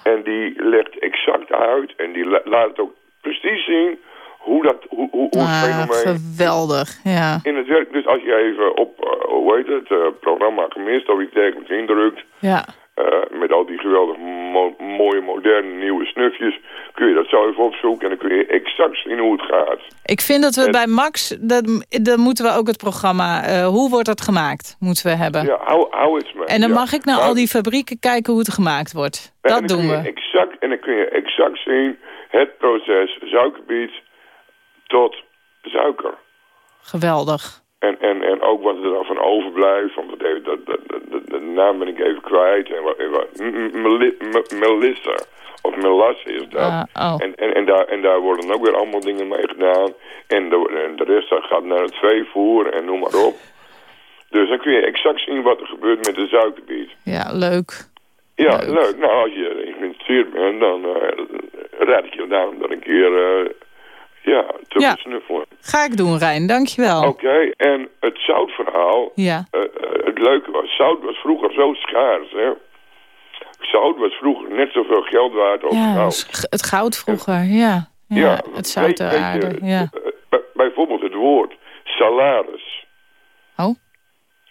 En die legt exact uit en die la laat het ook precies zien hoe, dat, hoe, hoe, hoe het Ah, fenomeen geweldig, ja. in het werk. Dus als je even op, uh, hoe heet het, uh, programma gemist of iets dergelijks indrukt... Ja. Uh, met al die geweldig mo mooie, moderne, nieuwe snufjes... kun je dat even opzoeken en dan kun je exact zien hoe het gaat. Ik vind dat we En- bij Max, dat, dan moeten we ook het programma... eh, hoe wordt dat gemaakt, moeten we hebben. Ja, how, how it's made. en dan ja. mag ik naar Maar- al die fabrieken kijken hoe het gemaakt wordt. en Dat doen we. Exact, en dan kun je exact zien het proces suikerbiet tot suiker. Geweldig. En, en, en ook wat er dan van overblijft, want dat, dat, dat, dat, dat- de naam ben ik even kwijt. En wat, wat, Melissa, of melasse is dat. Ah, oh. En, en, en, daar, en daar worden ook weer allemaal dingen mee gedaan. En de, en de rest dat gaat naar het veevoer en noem maar op. Dus dan kun je exact zien wat er gebeurt met de suikerbiet. Ja, leuk. Ja, leuk. Nou, als je geïnteresseerd bent, dan eh, raad ik je daarom dan een keer eh, ja, te Ja. besnuffelen. Ga ik doen, Rijn. Dankjewel. Oké, en het zoutverhaal. Ja. eh, eh, het leuke was, zout was vroeger zo schaars, hè. Zout was vroeger net zoveel geld waard als Ja, goud. het goud vroeger, ja. Ja, Ja, het zout der aarde, je, ja. eh, bij- bijvoorbeeld het woord salaris. Oh?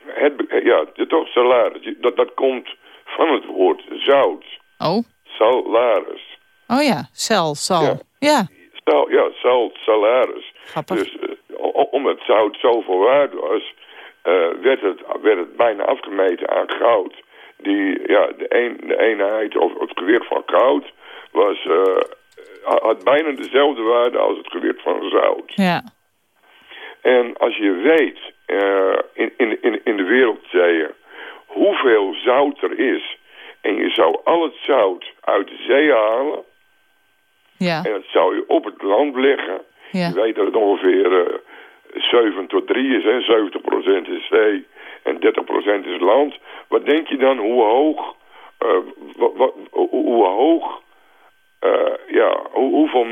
Het, ja, toch salaris. Dat, dat komt van het woord zout. Oh? Salaris. Oh ja, cel, sal. Ja. Ja, Ja, sal, salaris. grappig. Dus eh, omdat zout zoveel waard was, eh, werd, het, werd het bijna afgemeten aan goud. Die, ja, de, een, de eenheid of het gewicht van goud was, eh, had bijna dezelfde waarde als het gewicht van zout. Ja, En als je weet in, in, in, in de wereldzeeën hoeveel zout er is... en je zou al het zout uit de zee halen... ja, en het zou je op het land leggen... ja. Je weet dat het ongeveer eh 7 tot 3 is, hè? 70% is zee en 30% is land. Wat denk je dan hoe hoog, eh, wat, wat, hoe, hoog, eh, ja, hoe, hoeveel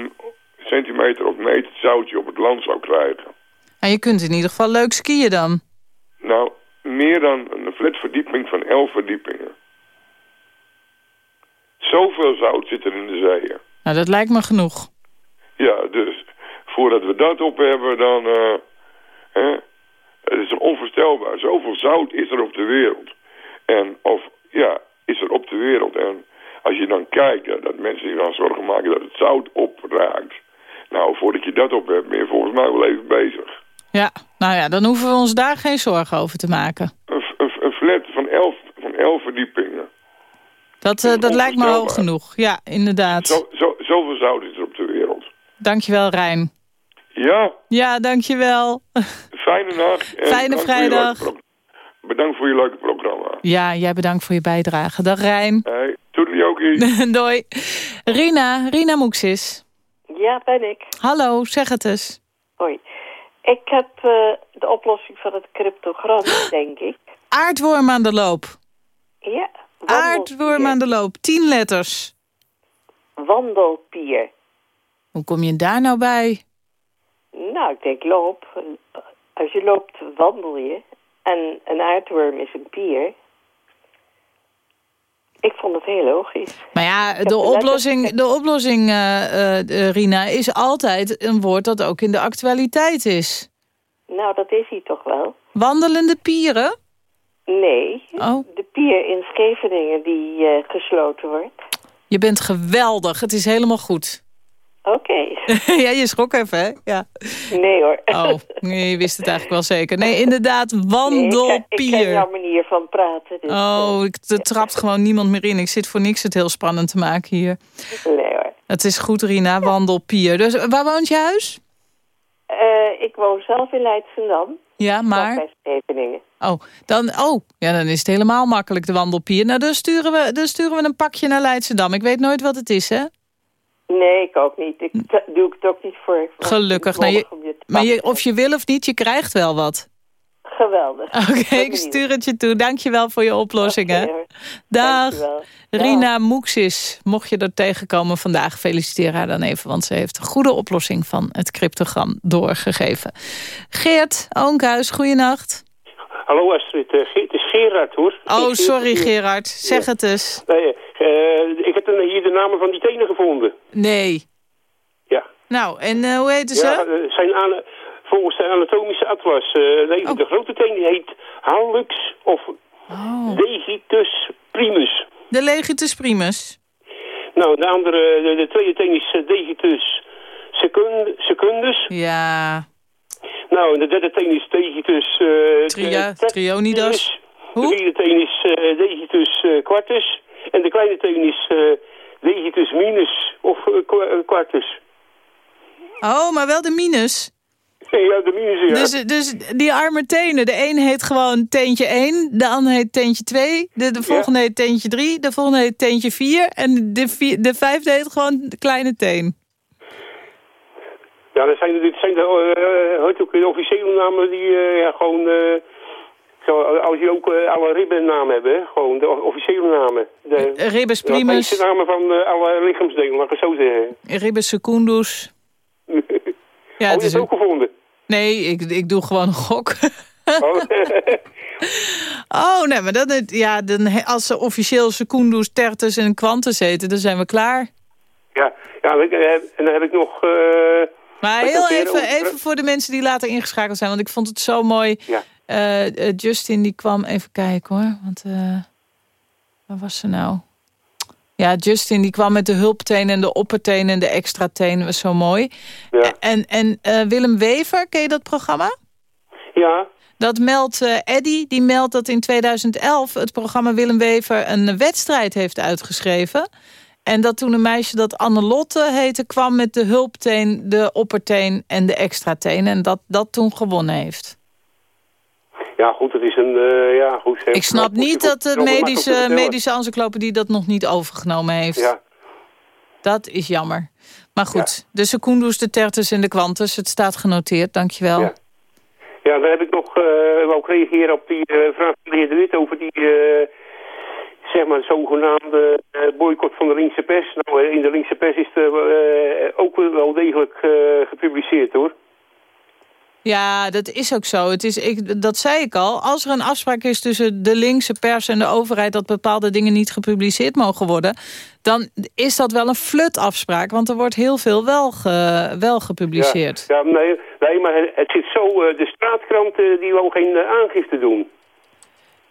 centimeter of meter zout je op het land zou krijgen? En je kunt in ieder geval leuk skiën dan. Nou, meer dan een flatverdieping van elf verdiepingen. Zoveel zout zit er in de zeeën. Nou, dat lijkt me genoeg. Ja, dus voordat we dat op hebben, dan... Uh, hè, het is onvoorstelbaar. Zoveel zout is er op de wereld. En of, ja, is er op de wereld. En als je dan kijkt, dat mensen zich dan zorgen maken dat het zout opraakt. Nou, voordat je dat op hebt, ben je volgens mij wel even bezig. Ja, nou ja, dan hoeven we ons daar geen zorgen over te maken. Een, een, een flat van elf, van elf verdiepingen. Dat, uh, dat lijkt me hoog genoeg. Ja, inderdaad. Zo, zo, zoveel zout is er op de wereld. Dankjewel, Rijn. Ja. Ja, dankjewel. Fijne nacht. En Fijne vrijdag. Bedankt voor je leuke programma. Ja, jij bedankt voor je bijdrage. Dag Rijn. Hey, toedelejokie. Doei. Rina, Rina Moeksis. Ja, ben ik. Hallo, zeg het eens. Hoi. Ik heb uh, de oplossing van het cryptogram, denk ik. Aardworm aan de loop. Ja. Aardworm aan de loop. Tien letters. Wandelpier. Hoe kom je daar nou bij? Nou, ik denk loop. Als je loopt, wandel je. En een aardworm is een pier. Ik vond het heel logisch. Maar ja, de oplossing, de oplossing uh, uh, Rina, is altijd een woord dat ook in de actualiteit is. Nou, dat is hij toch wel. Wandelende pieren? Nee, oh. de pier in Scheveningen die uh, gesloten wordt. Je bent geweldig, het is helemaal goed. Oké. Okay. ja, je schrok even, hè? Ja. Nee hoor. Oh, nee, je wist het eigenlijk wel zeker. Nee, inderdaad, wandelpier. Nee, ik, ken jouw manier van praten. Dus oh, ik, er trapt gewoon niemand meer in. Ik zit voor niks het heel spannend te maken hier. Nee hoor. Het is goed, Rina, wandelpier. Dus waar woont je huis? Uh, ik woon zelf in Leidschendam. Ja, maar... Bij Scheveningen. Oh, dan, oh, ja, dan is het helemaal makkelijk, de wandelpier. Nou, dan sturen we, dan sturen we een pakje naar Leidschendam. Ik weet nooit wat het is, hè? Nee, ik ook niet. Ik doe het ook niet voor. Gelukkig. Nou, je, maar je, of je wil of niet, je krijgt wel wat. Geweldig. Oké, okay, ik stuur het je toe. Dankjewel voor je oplossingen. Okay, Dag. Rina Moeksis, mocht je er tegenkomen vandaag, feliciteer haar dan even... want ze heeft een goede oplossing van het cryptogram doorgegeven. Geert Oonkhuis, goeienacht. Hallo Astrid, uh, het is Gerard hoor. Oh, sorry Gerard, zeg het eens. Nee, uh, ik heb hier de namen van die tenen gevonden. Nee. Ja. Nou, en uh, hoe heten ze? Ja, zijn aan, volgens de anatomische atlas. nee, oh. de grote teen die heet Hallux of oh. Legitus primus. De Legitus primus. Nou, de andere, de, de tweede teen is Legitus secund, secundus. Ja. Nou, en de derde teen is Degitus... Uh, Tria, Trionidas. Hoe? De vierde teen is uh, Degitus uh, quartus. En de kleine teen is Degitus minus of quartus. Oh, maar wel de minus? Ja, de minus, ja. Dus, dus die arme tenen, de een heet gewoon teentje 1, de ander heet teentje 2, de, de volgende ja. heet teentje 3, de volgende heet teentje 4 en de, vier, de vijfde heet gewoon de kleine teen. Ja, dat zijn, dit zijn de, uh, ook de officiële namen die uh, ja, gewoon... Uh, zo, als je ook uh, alle ribbennamen hebt, hè? gewoon de officiële namen. De, Ribbes primus. De namen van alle lichaamsdelen, laat ik het zo zeggen. Ribbes secundus. ja, oh, het ook gevonden? Nee, ik, ik doe gewoon een gok. oh. oh, nee, maar dan, ja, dan, als ze officieel secundus, tertus en quantus heten, dan zijn we klaar. Ja, ja en dan heb ik nog... Maar heel even, even voor de mensen die later ingeschakeld zijn. Want ik vond het zo mooi. Ja. Uh, Justin die kwam even kijken hoor. Want uh, waar was ze nou? Ja, Justin die kwam met de hulpteen en de opperteen en de extra teen. was zo mooi. Ja. En, en uh, Willem Wever, ken je dat programma? Ja. Dat meldt uh, Eddy, die meldt dat in 2011 het programma Willem Wever een wedstrijd heeft uitgeschreven. En dat toen een meisje dat Annelotte heette... kwam met de hulpteen, de opperteen en de extra teen. En dat dat toen gewonnen heeft. Ja, goed, het is een... Uh, ja, goed, Ik snap niet dat de medische, medische encyclopedie dat nog niet overgenomen heeft. Ja. Dat is jammer. Maar goed, ja. de secundus, de tertus en de quantus. Het staat genoteerd, dankjewel. Ja, ja dan heb ik nog... Uh, wou reageren op die uh, vraag van de heer De Wit over die zeg maar, zogenaamde boycott van de linkse pers. Nou, in de linkse pers is er uh, ook wel degelijk uh, gepubliceerd, hoor. Ja, dat is ook zo. Het is, ik, dat zei ik al. Als er een afspraak is tussen de linkse pers en de overheid... dat bepaalde dingen niet gepubliceerd mogen worden... dan is dat wel een flutafspraak. Want er wordt heel veel wel, ge, wel gepubliceerd. Ja, nee, nee, maar het zit zo... Uh, de straatkrant uh, die wil geen uh, aangifte doen.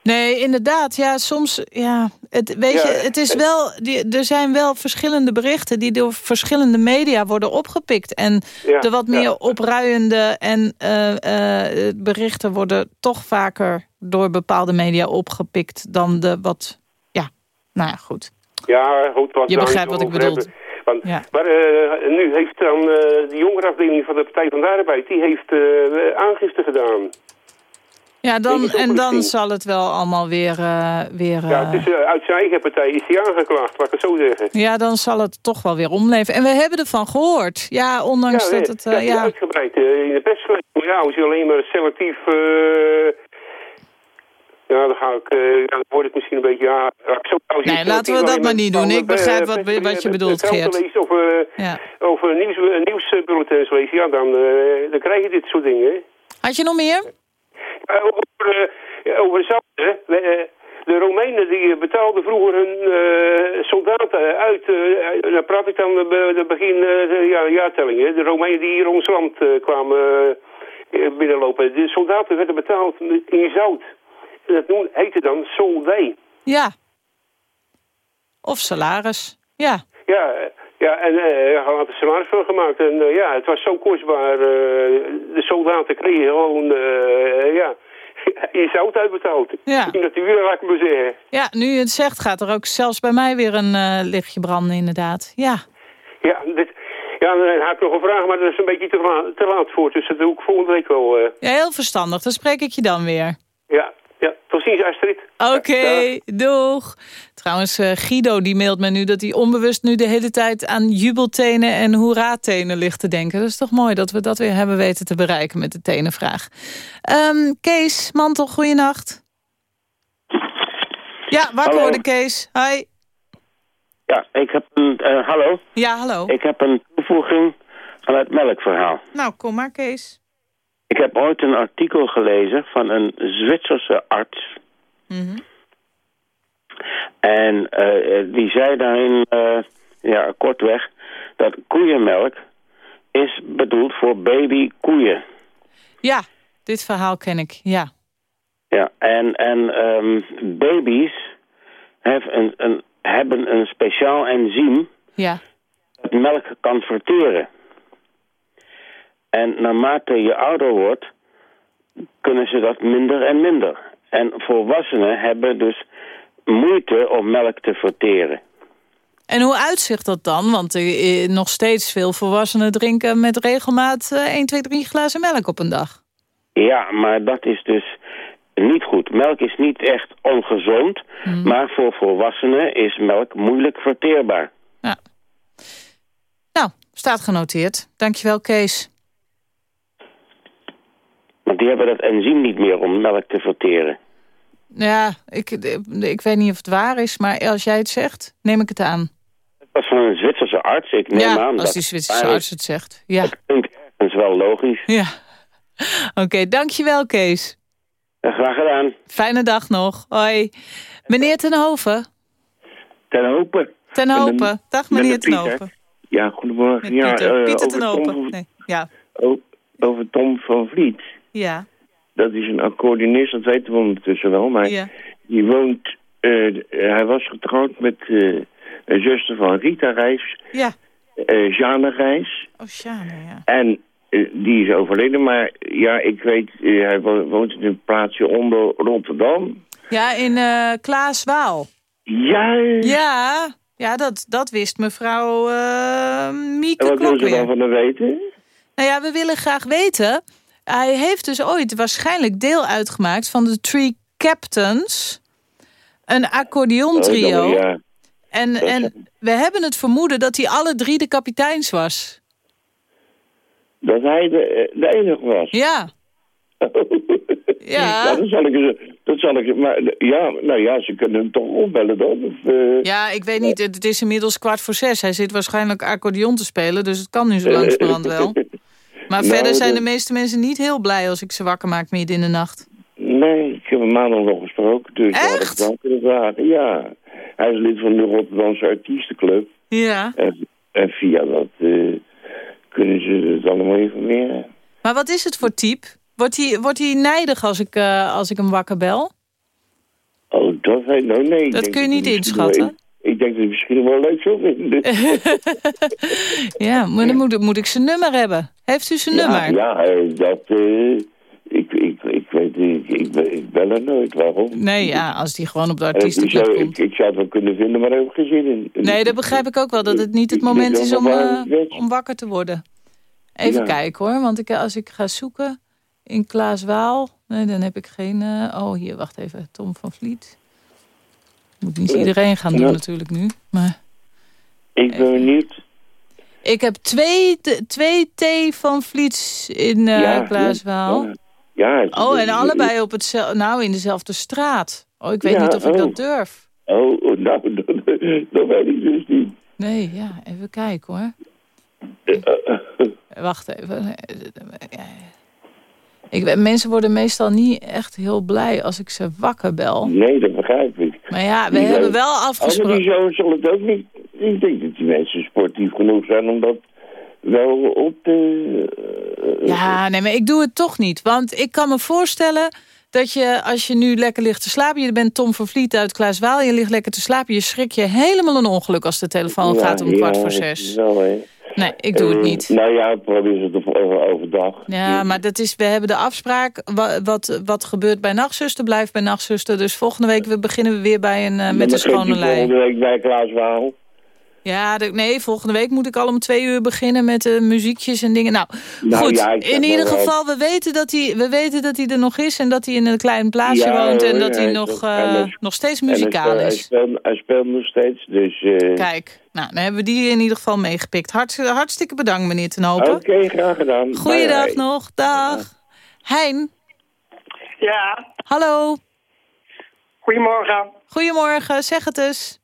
Nee, inderdaad. Ja, soms, ja, het, weet je, het is wel, die, er zijn wel verschillende berichten die door verschillende media worden opgepikt. En ja, de wat meer ja. opruiende en uh, uh, berichten worden toch vaker door bepaalde media opgepikt dan de wat, ja, nou ja, goed. Ja, goed. Je begrijpt wat ik bedoel. Want, ja. Maar uh, nu heeft dan de jongerenafdeling van de Partij van de Arbeid, die heeft aangifte gedaan. Ja, dan, en dan zal het wel allemaal weer... Uh, weer uh... Ja, het is, uh, uit zijn eigen partij is hij aangeklaagd, laat ik het zo zeggen. Ja, dan zal het toch wel weer omleven. En we hebben ervan gehoord. Ja, ondanks ja, dat het... ja, ja, uitgebreid in de pers. Ja, als je alleen maar selectief... ja, dan, ga ik, dan wordt het misschien een beetje... Ja, zo, nee, laten we dat maar niet doen. Ik begrijp wat, wat je bedoelt, Geert. Of, ja. over nieuws, nieuwsbulletins lezen, ja, dan, dan krijg je dit soort dingen. Had je nog meer? Uh, over, uh, over. Uh, de Romeinen die betaalden vroeger hun soldaten uit. daar praat ik dan de begin ja, jaartelling. Hè. De Romeinen die hier ons land kwamen binnenlopen. De soldaten werden betaald in zout. En dat heette dan soldij. Ja. Of salaris. Ja. Ja, ja, en uh, had er salaris van gemaakt. En uh, ja, het was zo kostbaar. Uh, de soldaten kregen gewoon, ja, in zout uitbetaald. Ja. In natuur, laat ik maar zeggen. Ja, nu je het zegt, gaat er ook zelfs bij mij weer een lichtje branden, inderdaad. Ja. Ja, dit, ja, dan heb ik nog een vraag, maar dat is een beetje te, la te laat voor. Dus dat doe ik volgende week wel. Ja, heel verstandig. Dan spreek ik je dan weer. Ja, ja, tot ziens Astrid. Oké, okay, doeg. Trouwens, uh, Guido die mailt me nu dat hij onbewust nu de hele tijd aan jubeltenen en hoera-tenen ligt te denken. Dat is toch mooi dat we dat weer hebben weten te bereiken met de tenenvraag. Um, Kees, Mantel, goeienacht. Ja, wakker worden Kees. Hi. Ja, ik heb een... Uh, hallo? Ja, hallo. Ik heb een toevoeging aan het melkverhaal. Nou, kom maar Kees. Ik heb ooit een artikel gelezen van een Zwitserse arts. Mm -hmm. En uh, die zei daarin, uh, ja, kortweg, dat koeienmelk is bedoeld voor babykoeien. Ja, dit verhaal ken ik, ja. Ja, en, en um, baby's hebben een, een, hebben een speciaal enzym ja. dat melk kan verteren. En naarmate je ouder wordt, kunnen ze dat minder en minder. En volwassenen hebben dus moeite om melk te verteren. En hoe uitzicht dat dan? Want er nog steeds veel volwassenen drinken met regelmaat 1, 2, 3 glazen melk op een dag. Ja, maar dat is dus niet goed. Melk is niet echt ongezond, hmm. maar voor volwassenen is melk moeilijk verteerbaar. Ja. Nou, staat genoteerd. Dankjewel Kees. Want die hebben dat enzym niet meer om melk te verteren. Ja, ik, ik weet niet of het waar is, maar als jij het zegt, neem ik het aan. Het was van een Zwitserse arts. Ik neem ja, aan als die Zwitserse arts het zegt. Ja. Dat klinkt ergens wel logisch. Ja. Oké, okay, dankjewel Kees. Ja, graag gedaan. Fijne dag nog. Hoi. Meneer Ten Hoven. Ten Hoven. Ten Hoven. Dag meneer Ten Hoven. Ja, goedemorgen. Met ja, Pieter, uh, Pieter Ten over Hoven. Tom, Nee. Ja. over Tom van Vliet. Ja. Dat is een accordeonist, dat weten we ondertussen wel. Maar Ja. die woont... eh, hij was getrouwd met eh, een zuster van Rita Reis. Ja. eh Jeanne Reis. Oh, Sjane, ja. En die is overleden. Maar ja, ik weet... hij wo- woont in een plaatsje onder Rotterdam. Ja, in eh Klaaswaal. Juist! Ja, ja dat, dat wist mevrouw En Mieke wat wil ze dan van hem weten? Nou ja, we willen graag weten... Hij heeft dus ooit waarschijnlijk deel uitgemaakt van de Three Captains. Een accordeon trio. Oh, ja. En, en we hebben het vermoeden dat hij alle drie de kapiteins was. Dat hij de, eh, de enige was. Ja. Ja. Nou, dat zal ik dat zal ik, maar ja, nou ja, ze kunnen hem toch opbellen dan. Of, eh, Ja, ik weet niet. Het is inmiddels kwart voor zes. Hij zit waarschijnlijk accordeon te spelen, dus het kan nu zo langzamerhand wel. Maar Nou, verder zijn de meeste mensen niet heel blij als ik ze wakker maak midden in de nacht. Nee, ik heb hem maandag nog gesproken. Dus ik dan kunnen vragen. Ja, hij is lid van de Rotterdamse Artiestenclub. Ja. En, en via dat eh, kunnen ze het allemaal informeren. Maar wat is het voor type? Wordt hij, wordt hij nijdig als ik, eh, als ik hem wakker bel? Oh, dat nou nee. Dat kun je niet inschatten. Ik, denk dat hij misschien wel leuk zou vinden. Ja, maar dan moet, moet ik zijn nummer hebben. Heeft u zijn ja, nummer? Ja, eh, dat... eh, ik, ik, ik weet ik, ik, ik bel er nooit. Waarom? Nee, ja, als die gewoon op de Eh, zou, komt. ik, ik zou het wel kunnen vinden, maar daar heb ik geen zin in. Nee, dat begrijp ik ook wel. Dat het niet het moment is om, om wakker te worden. Even Ja. kijken hoor, want ik, als ik ga zoeken in Klaaswaal... Nee, dan heb ik geen... oh, hier, wacht even. Tom van Vliet. Moet niet iedereen gaan doen natuurlijk nu. Maar Ik ben benieuwd. ik heb twee, twee T van Vliets in eh Ja, Klaaswaal. ja. Ja, Oh, en allebei op het, nou, in dezelfde straat. Oh, ik weet niet of ik oh. dat durf. Oh, oh, nou, dat, dat weet ik dus niet. Nee, ja, even kijken hoor. Wacht even. Ik, mensen worden meestal niet echt heel blij als ik ze wakker bel. Nee, dat begrijp ik. Maar ja, we Die hebben wel Oh, afgesproken... die zo zal het ook niet. Ik denk dat die mensen sportief genoeg zijn om dat wel op te... eh, Ja, nee, maar ik doe het toch niet. Want ik kan me voorstellen dat je, als je nu lekker ligt te slapen... je bent Tom van Vliet uit Klaaswaal, je ligt lekker te slapen... je schrik je helemaal een ongeluk als de telefoon ja, gaat om kwart ja, voor dat zes. Nee, ik doe het Eh, niet. Nou ja, probeer het op- over, overdag. Ja, maar dat is, we hebben de afspraak, wa- wat, wat gebeurt bij nachtzuster, blijft bij nachtzuster. Dus volgende week we beginnen we weer bij een, eh, met een schone lei. Volgende week bij Klaas Waal. Ja, de- nee, volgende week moet ik al om twee uur beginnen met eh, muziekjes en dingen. Nou, Nou goed, ja, in ieder wel- geval, we weten, dat hij, we weten dat hij er nog is... en dat hij in een klein plaatsje Ja, woont en dat hij hij nog, eh, hij- nog steeds En hij muzikaal speelt- Hij is. speelt, hij speelt nog steeds, dus... eh, Kijk, nou, dan hebben we die in ieder geval meegepikt. Hartstikke, hartstikke bedankt, meneer Ten. Oké, graag gedaan. Goeiedag Bye, bye. nog, dag. Hein, Ja, hallo. goedemorgen. Goedemorgen, zeg het eens.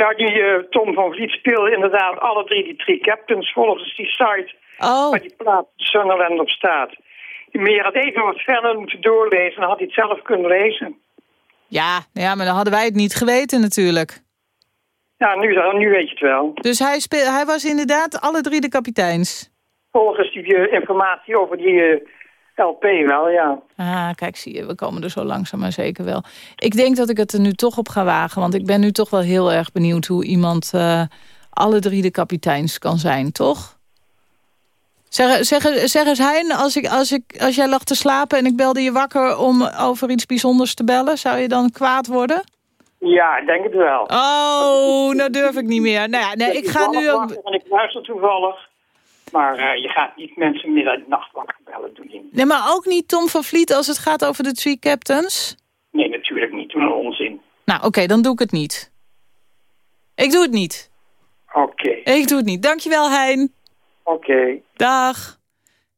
Nou, die eh, Tom van Vliet speelde inderdaad alle drie die drie captains volgens die site Oh. waar die plaat Sunderland op staat. Maar je had even wat verder moeten doorlezen, dan had hij het zelf kunnen lezen. Ja, ja, maar dan hadden wij het niet geweten natuurlijk. Ja, nu, nu weet je het wel. Dus hij, speel, hij was inderdaad alle drie de kapiteins. Volgens die eh, informatie over die eh, LP wel, ja. Ah, kijk, zie je, we komen er zo langzaam maar zeker wel. Ik denk dat ik het er nu toch op ga wagen, want ik ben nu toch wel heel erg benieuwd hoe iemand eh, alle drie de kapiteins kan zijn, toch? Zeg, zeg, zeg eens, Hein, als, ik, als, ik, als jij lag te slapen en ik belde je wakker om over iets bijzonders te bellen, zou je dan kwaad worden? Ja, ik denk het wel. Oh, nou durf ik niet meer. Nou ja, nee, ik ga nu ook... Ik luister toevallig. Maar eh, je gaat niet mensen midden in de nacht wakker bellen, doe je niet. Nee, maar ook niet Tom van Vliet als het gaat over de Three Captains? Nee, natuurlijk niet. Doe een onzin. Nou, oké, dan doe ik het niet. Ik doe het niet. Oké. Ik doe het niet. Dankjewel, Hein. Oké. Dag.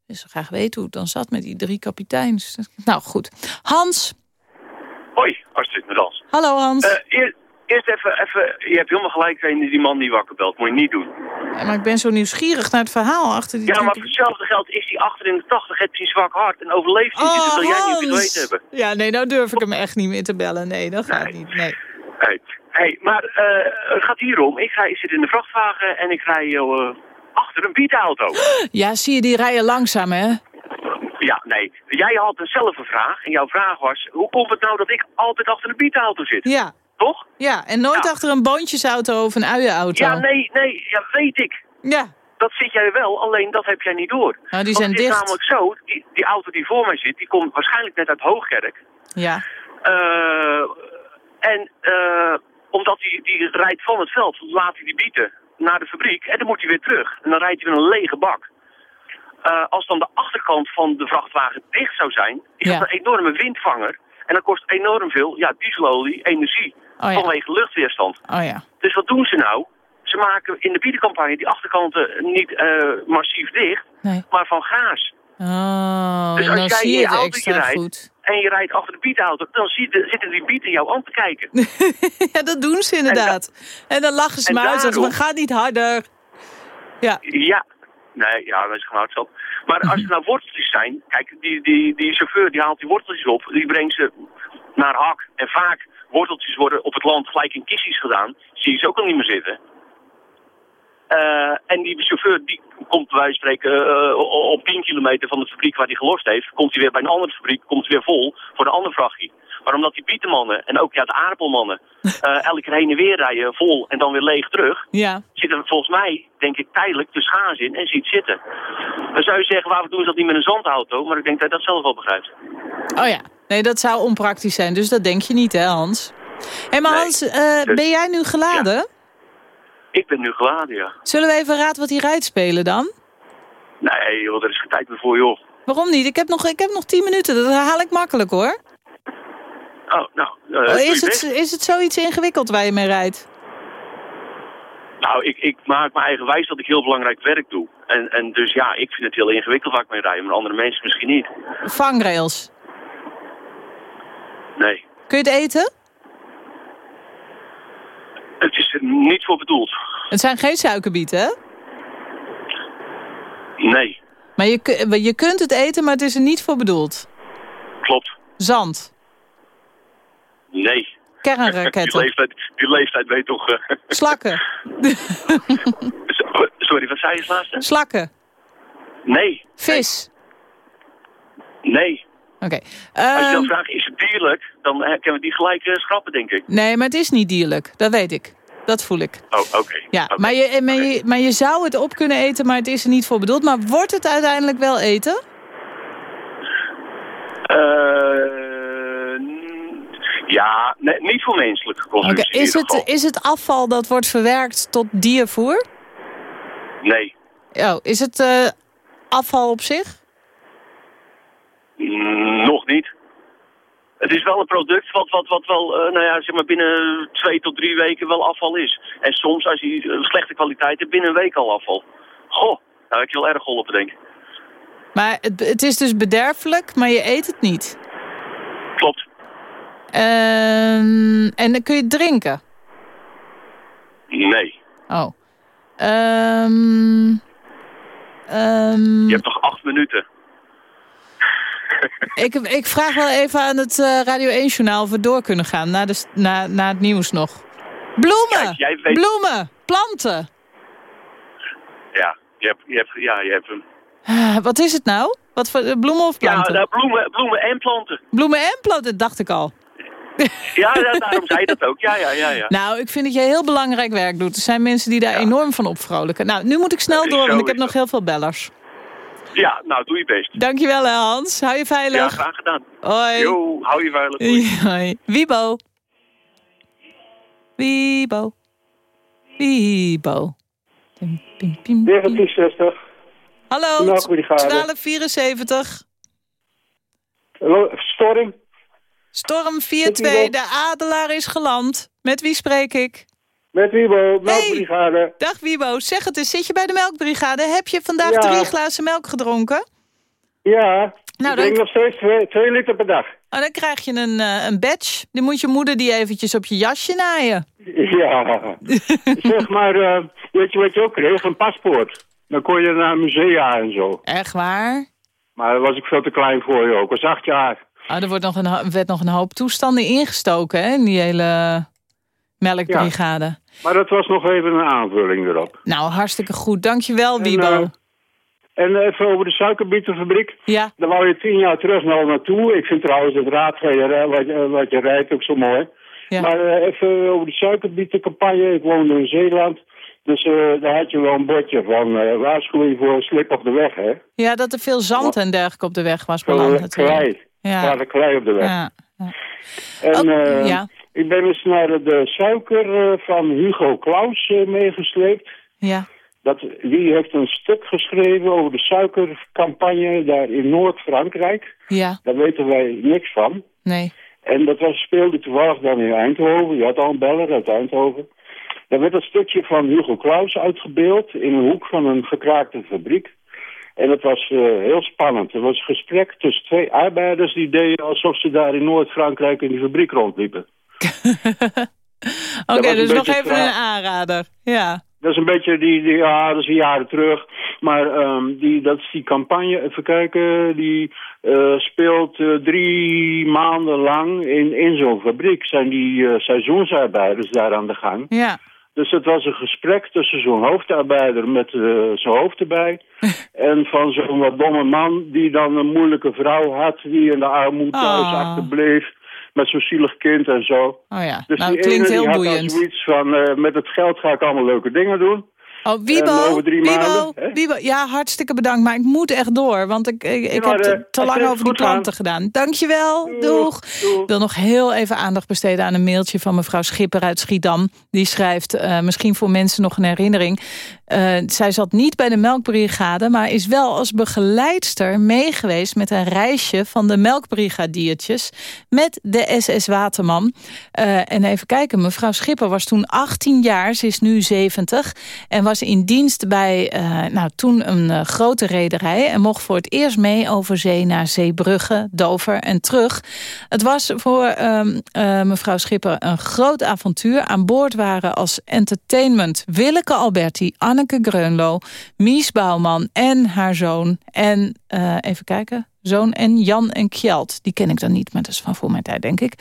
Ik zou graag weten hoe het dan zat met die drie kapiteins. Nou, goed. Hans. Hoi, Astrid met Hans. Hallo, Hans. Eh, eer- eerst even, even, je hebt helemaal gelijk die man die wakker belt. Moet je niet doen. Ja, maar ik ben zo nieuwsgierig naar het verhaal achter die Ja, maar voor hetzelfde geld is hij achter in de 80, heeft hij zwak hart en overleeft hij. dus dat wil jij niet geweten hebben. Ja, nee, nou durf ik hem echt niet meer te bellen. Nee, dat gaat niet. Nee. Hey, hey, maar eh, het gaat hierom. Ik, ga, ik zit in de vrachtwagen en ik rij eh, achter een bietauto. Ja, zie je, die rijden langzaam, hè? Ja, nee. Jij had zelf een vraag en jouw vraag was... hoe komt het nou dat ik altijd achter een bietauto zit? Ja. Toch? Ja, en nooit achter een boontjesauto of een uienauto. Ja, nee, nee, ja, weet ik. Ja. Dat zit jij wel, alleen dat heb jij niet door. Nou, die zijn het is dicht. namelijk zo, die, die auto die voor mij zit, die komt waarschijnlijk net uit Hoogkerk. Ja. Eh, en eh, omdat hij die rijdt van het veld, laat hij die bieten naar de fabriek en dan moet hij weer terug. En dan rijdt hij met een lege bak. Eh, als dan de achterkant van de vrachtwagen dicht zou zijn, is Ja. dat een enorme windvanger. En dat kost enorm veel ja, dieselolie, energie, Oh ja. vanwege luchtweerstand. Oh ja. Dus wat doen ze nou? Ze maken in de biedencampagne die achterkanten niet eh, massief dicht, Nee. maar van gaas. Oh, dus als dan jij in je autootje rijdt goed. en je rijdt achter de bietauto, dan zitten die bieten jou aan te kijken. ja, dat doen ze inderdaad. En, dan lachen ze me uit, daarom- we gaan niet harder. Ja. Ja, Nee, ja, dat is genoudschap. Maar als er nou worteltjes zijn, kijk, die, die, die chauffeur die haalt die worteltjes op, die brengt ze naar hak. En vaak worteltjes worden op het land gelijk in kistjes gedaan. Zie je ze ook al niet meer zitten. Eh, en die chauffeur die komt bij wijze van spreken eh, op 10 kilometer van de fabriek waar hij gelost heeft, komt hij weer bij een andere fabriek, komt hij weer vol voor een ander vrachtje. Maar omdat die bietenmannen en ook ja, de aardappelmannen uh, elke keer heen en weer rijden vol en dan weer leeg terug, ja. zit er volgens mij, denk ik, tijdelijk de schaars in en ziet zitten. Dan zou je zeggen, waarom doen ze dat niet met een zandauto? Maar ik denk dat hij dat zelf wel begrijpt. Oh ja, nee, dat zou onpraktisch zijn, dus dat denk je niet, hè Hans? Hé, hey, maar Hans, uh, ben jij nu geladen? Ja. Ik ben nu geladen, ja. Zullen we even raad wat hij rijdt spelen dan? Nee, joh, er is geen tijd meer voor, joh. Waarom niet? Ik heb nog, ik heb nog tien minuten, dat haal ik makkelijk, hoor. Oh, nou... Uh, oh, is, het, is het zoiets ingewikkeld waar je mee rijdt? Nou, ik, ik maak mijn eigen wijs dat ik heel belangrijk werk doe. En, en dus ja, ik vind het heel ingewikkeld waar ik mee rijd, maar andere mensen misschien niet. Vangrails? Nee. Kun je het eten? Het is er niet voor bedoeld. Het zijn geen suikerbieten, hè? Nee. Maar je, je kunt het eten, maar het is er niet voor bedoeld? Klopt. Zand? Nee. Kernraketten? Die leeftijd, die leeftijd weet toch... Uh... Slakken? Sorry, wat zei je laatste? Slakken? Nee. Vis? Nee. Okay. Als je dan um... vraagt, is het dierlijk? Dan uh, kunnen we die gelijk uh, schrappen, denk ik. Nee, maar het is niet dierlijk. Dat weet ik. Dat voel ik. Oh, oké. Okay. Ja, okay. maar, je, maar, je, maar je zou het op kunnen eten, maar het is er niet voor bedoeld. Maar wordt het uiteindelijk wel eten? Uh, ja, nee, niet voor menselijke consumptie. Okay. Is, het, is het afval dat wordt verwerkt tot diervoer? Nee. Oh, is het uh, afval op zich? Mm, nog niet. Het is wel een product wat, wat, wat wel, uh, nou ja, zeg maar binnen twee tot drie weken wel afval is. En soms, als je uh, slechte kwaliteit hebt, binnen een week al afval. Goh, daar heb ik wel erg geholpen, denk ik. Maar het, het is dus bederfelijk, maar je eet het niet? Klopt. Um, en dan kun je het drinken? Nee. Oh. Um, um... Je hebt nog acht minuten. ik, ik vraag wel even aan het uh, Radio 1-journaal of we door kunnen gaan, na, de, na, na het nieuws nog. Bloemen! Kijk, weet... Bloemen! Planten! Ja, je hebt, je hebt, ja, je hebt hem. Uh, wat is het nou? Wat voor bloemen of planten? Ja, nou, bloemen, bloemen en planten. Bloemen en planten, dacht ik al. ja, ja, daarom zei je dat ook. Ja, ja, ja, ja. Nou, ik vind dat je heel belangrijk werk doet. Er zijn mensen die daar ja. enorm van opvrolijken. Nou, nu moet ik snel door, want ik heb nog heel veel bellers. Ja, nou, doe je best. Dankjewel, hè, Hans. Hou je veilig. Ja, graag gedaan. Hoi. Jo, hou je veilig. Hoi. Hoi. Wiebo. Wiebo. Wiebo. 1960. Hallo, 1274. Hallo, Storm. Storm 4-2, de Adelaar is geland. Met wie spreek ik? Met Wiebo, melkbrigade. Hey, dag Wiebo, zeg het eens, zit je bij de melkbrigade? Heb je vandaag ja. drie glazen melk gedronken? Ja, nou, ik drink nog steeds twee, twee, liter per dag. Oh, dan krijg je een, uh, een badge. Die moet je moeder die eventjes op je jasje naaien. Ja, zeg maar, uh, weet je wat je ook kreeg? Een paspoort. Dan kon je naar musea en zo. Echt waar? Maar daar was ik veel te klein voor je ook. Was acht jaar. Ah, er wordt nog een, werd nog een hoop toestanden ingestoken, hè, in die hele melkbrigade. Ja, maar dat was nog even een aanvulling erop. Nou, hartstikke goed. Dankjewel, Wiebo. En, uh, en even over de suikerbietenfabriek. Ja. Daar wou je tien jaar terug nog naartoe. Ik vind trouwens het raadgever wat, je, wat je rijdt ook zo mooi. Ja. Maar uh, even over de suikerbietencampagne. Ik woonde in Zeeland. Dus uh, daar had je wel een bordje van uh, waarschuwing voor slip op de weg, hè? Ja, dat er veel zand en dergelijke op de weg was beland. Klei. Ja. Klei op de weg. Ja. ja. En oh, ja. Ik ben eens naar de suiker van Hugo Claus meegesleept. Ja. Dat, die heeft een stuk geschreven over de suikercampagne daar in Noord-Frankrijk. Ja. Daar weten wij niks van. Nee. En dat was, speelde toevallig dan in Eindhoven. Je had al een beller uit Eindhoven. Daar werd een stukje van Hugo Claus uitgebeeld in een hoek van een gekraakte fabriek. En dat was uh, heel spannend. Er was een gesprek tussen twee arbeiders die deden alsof ze daar in Noord-Frankrijk in die fabriek rondliepen. Oké, okay, dus nog even een aanrader. Ja. Dat is een beetje die, die ja, dat is jaren terug. Maar um, die, dat is die campagne, even kijken, die uh, speelt uh, drie maanden lang in, in zo'n fabriek. Zijn die uh, seizoensarbeiders daar aan de gang. Ja. Dus het was een gesprek tussen zo'n hoofdarbeider met zijn hoofd erbij. en van zo'n wat domme man die dan een moeilijke vrouw had die in de armoede thuis Oh. achterbleef. Met zo'n zielig kind en zo. Oh ja, Dus nou, die klinkt ene heel boeiend. zoiets van, eh, met het geld ga ik allemaal leuke dingen doen. Oh, En Wiebo, over drie Wiebo, maanden, hè? Wiebo, ja, hartstikke bedankt. Maar ik moet echt door, want ik, ik, heb eh, te, te als lang over die klanten gedaan. Dankjewel, doeg. Ik wil nog heel even aandacht besteden aan een mailtje van mevrouw Schipper uit Schiedam. Die schrijft, eh, misschien voor mensen nog een herinnering. Eh, zij zat niet bij de melkbrigade, maar is wel als begeleidster meegeweest met een reisje van de melkbrigadiertjes met de SS Waterman. Eh, en even kijken, mevrouw Schipper was toen 18 jaar, ze is nu 70 en was in dienst bij eh, nou, toen een eh, grote rederij en mocht voor het eerst mee over zee naar Zeebrugge, Dover en terug. Het was voor ehm, eh, mevrouw Schipper een groot avontuur. Aan boord waren als entertainment Willeke Alberti, Anneke Greunlo, Mies Bouwman en haar zoon. En even kijken, zoon en Jan en Kjeld. Die ken ik dan niet, maar dat is van voor mijn tijd, denk ik.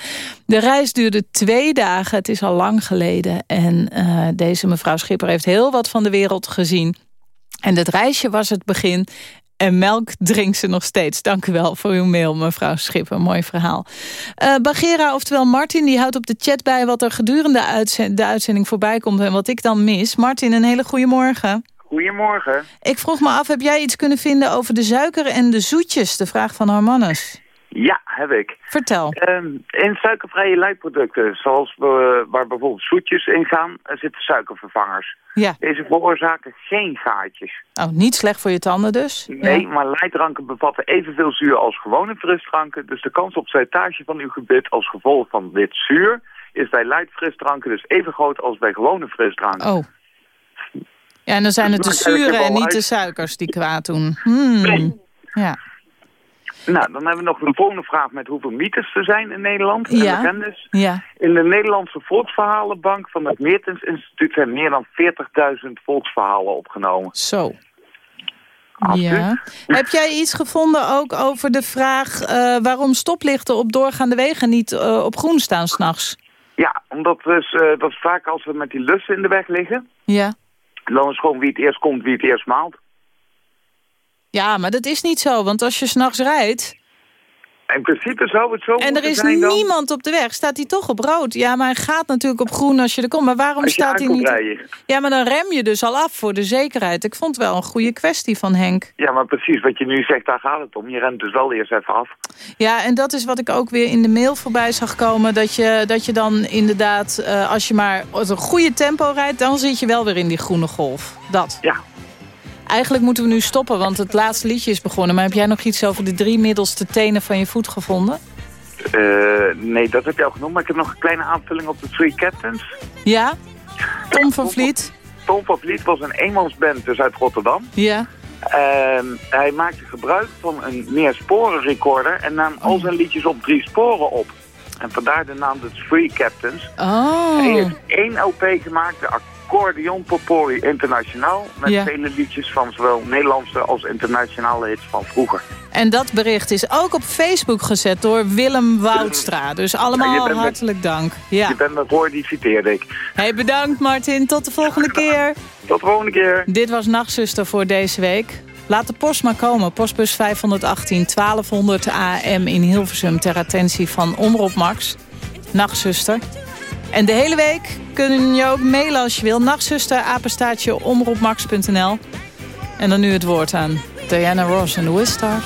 De reis duurde twee dagen, het is al lang geleden. En eh, deze mevrouw Schipper heeft heel wat van de wereld gezien. En het reisje was het begin. En melk drinkt ze nog steeds. Dank u wel voor uw mail, mevrouw Schipper. Mooi verhaal. Eh Bagera, oftewel Martin, die houdt op de chat bij... wat er gedurende de uitzending voorbij komt en wat ik dan mis. Martin, een hele goede morgen. Goedemorgen. Ik vroeg me af, heb jij iets kunnen vinden over de suiker en de zoetjes? De vraag van Harmanus. Ja, heb ik. Vertel. Ehm, in suikervrije luikproducten, zoals we, waar bijvoorbeeld zoetjes in gaan, zitten suikervervangers. Ja. Deze veroorzaken geen gaatjes. Oh, niet slecht voor je tanden dus? Nee, Ja. maar leitdranken bevatten evenveel zuur als gewone frisdranken. Dus de kans op slijtage van uw gebit als gevolg van dit zuur is bij luidfrisdranken dus even groot als bij gewone frisdranken. Oh. Ja, en dan zijn het de zuren en niet de suikers die kwaad doen. Hmm. Ja. Nou, dan hebben we nog een volgende vraag met hoeveel mythes er zijn in Nederland. En Ja. legendes. Ja. In de Nederlandse Volksverhalenbank van het Meertens Instituut zijn meer dan 40.000 volksverhalen opgenomen. Zo. Ja. Heb jij iets gevonden ook over de vraag eh, waarom stoplichten op doorgaande wegen niet eh, op groen staan s'nachts? Ja, omdat dus, eh, dat vaak als we met die lussen in de weg liggen, Ja. Dan is gewoon wie het eerst komt, wie het eerst maalt. Ja, maar dat is niet zo, want als je s'nachts rijdt In principe zou het zo en er is zijn dan, niemand op de weg, staat hij toch op rood. Ja, maar hij gaat natuurlijk op groen als je er komt. Maar waarom staat hij niet... rijden. Ja, maar dan rem je dus al af voor de zekerheid. Ik vond het wel een goede kwestie van Henk. Ja, maar precies wat je nu zegt, daar gaat het om. Je rent dus wel eerst even af. Ja, en dat is wat ik ook weer in de mail voorbij zag komen. Dat je, dat je dan inderdaad, eh, als je maar op een goede tempo rijdt... dan zit je wel weer in die groene golf. Dat. Ja. Eigenlijk moeten we nu stoppen, want het laatste liedje is begonnen. Maar heb jij nog iets over de drie middelste tenen van je voet gevonden? Eh, nee, dat heb je al genoemd, maar ik heb nog een kleine aanvulling op de Three Captains. Ja? Tom van Vliet? Tom van Vliet was een eenmansband dus uit Rotterdam. Ja. Hij maakte gebruik van een meersporenrecorder en nam al zijn liedjes op drie sporen op. En vandaar de naam de Three Captains. Oh. Hij heeft één LP gemaakt, de Accordeon Popori Internationaal. Met Ja. vele liedjes van zowel Nederlandse als internationale hits van vroeger. En dat bericht is ook op Facebook gezet door Willem Woudstra. Dus allemaal met- hartelijk dank. Ja. Je bent met hoor, die citeerde ik. Hey, bedankt Martin. Tot de volgende keer. Tot de volgende keer. Dit was Nachtzuster voor deze week. Laat de post maar komen. Postbus 518 1200 AM in Hilversum... ter attentie van Omroep Max. Nachtzuster. En de hele week kun je ook mailen als je wil. Nachtzuster, apenstaartje, omroepmax.nl. En dan nu het woord aan Diana Ross en de Wistars.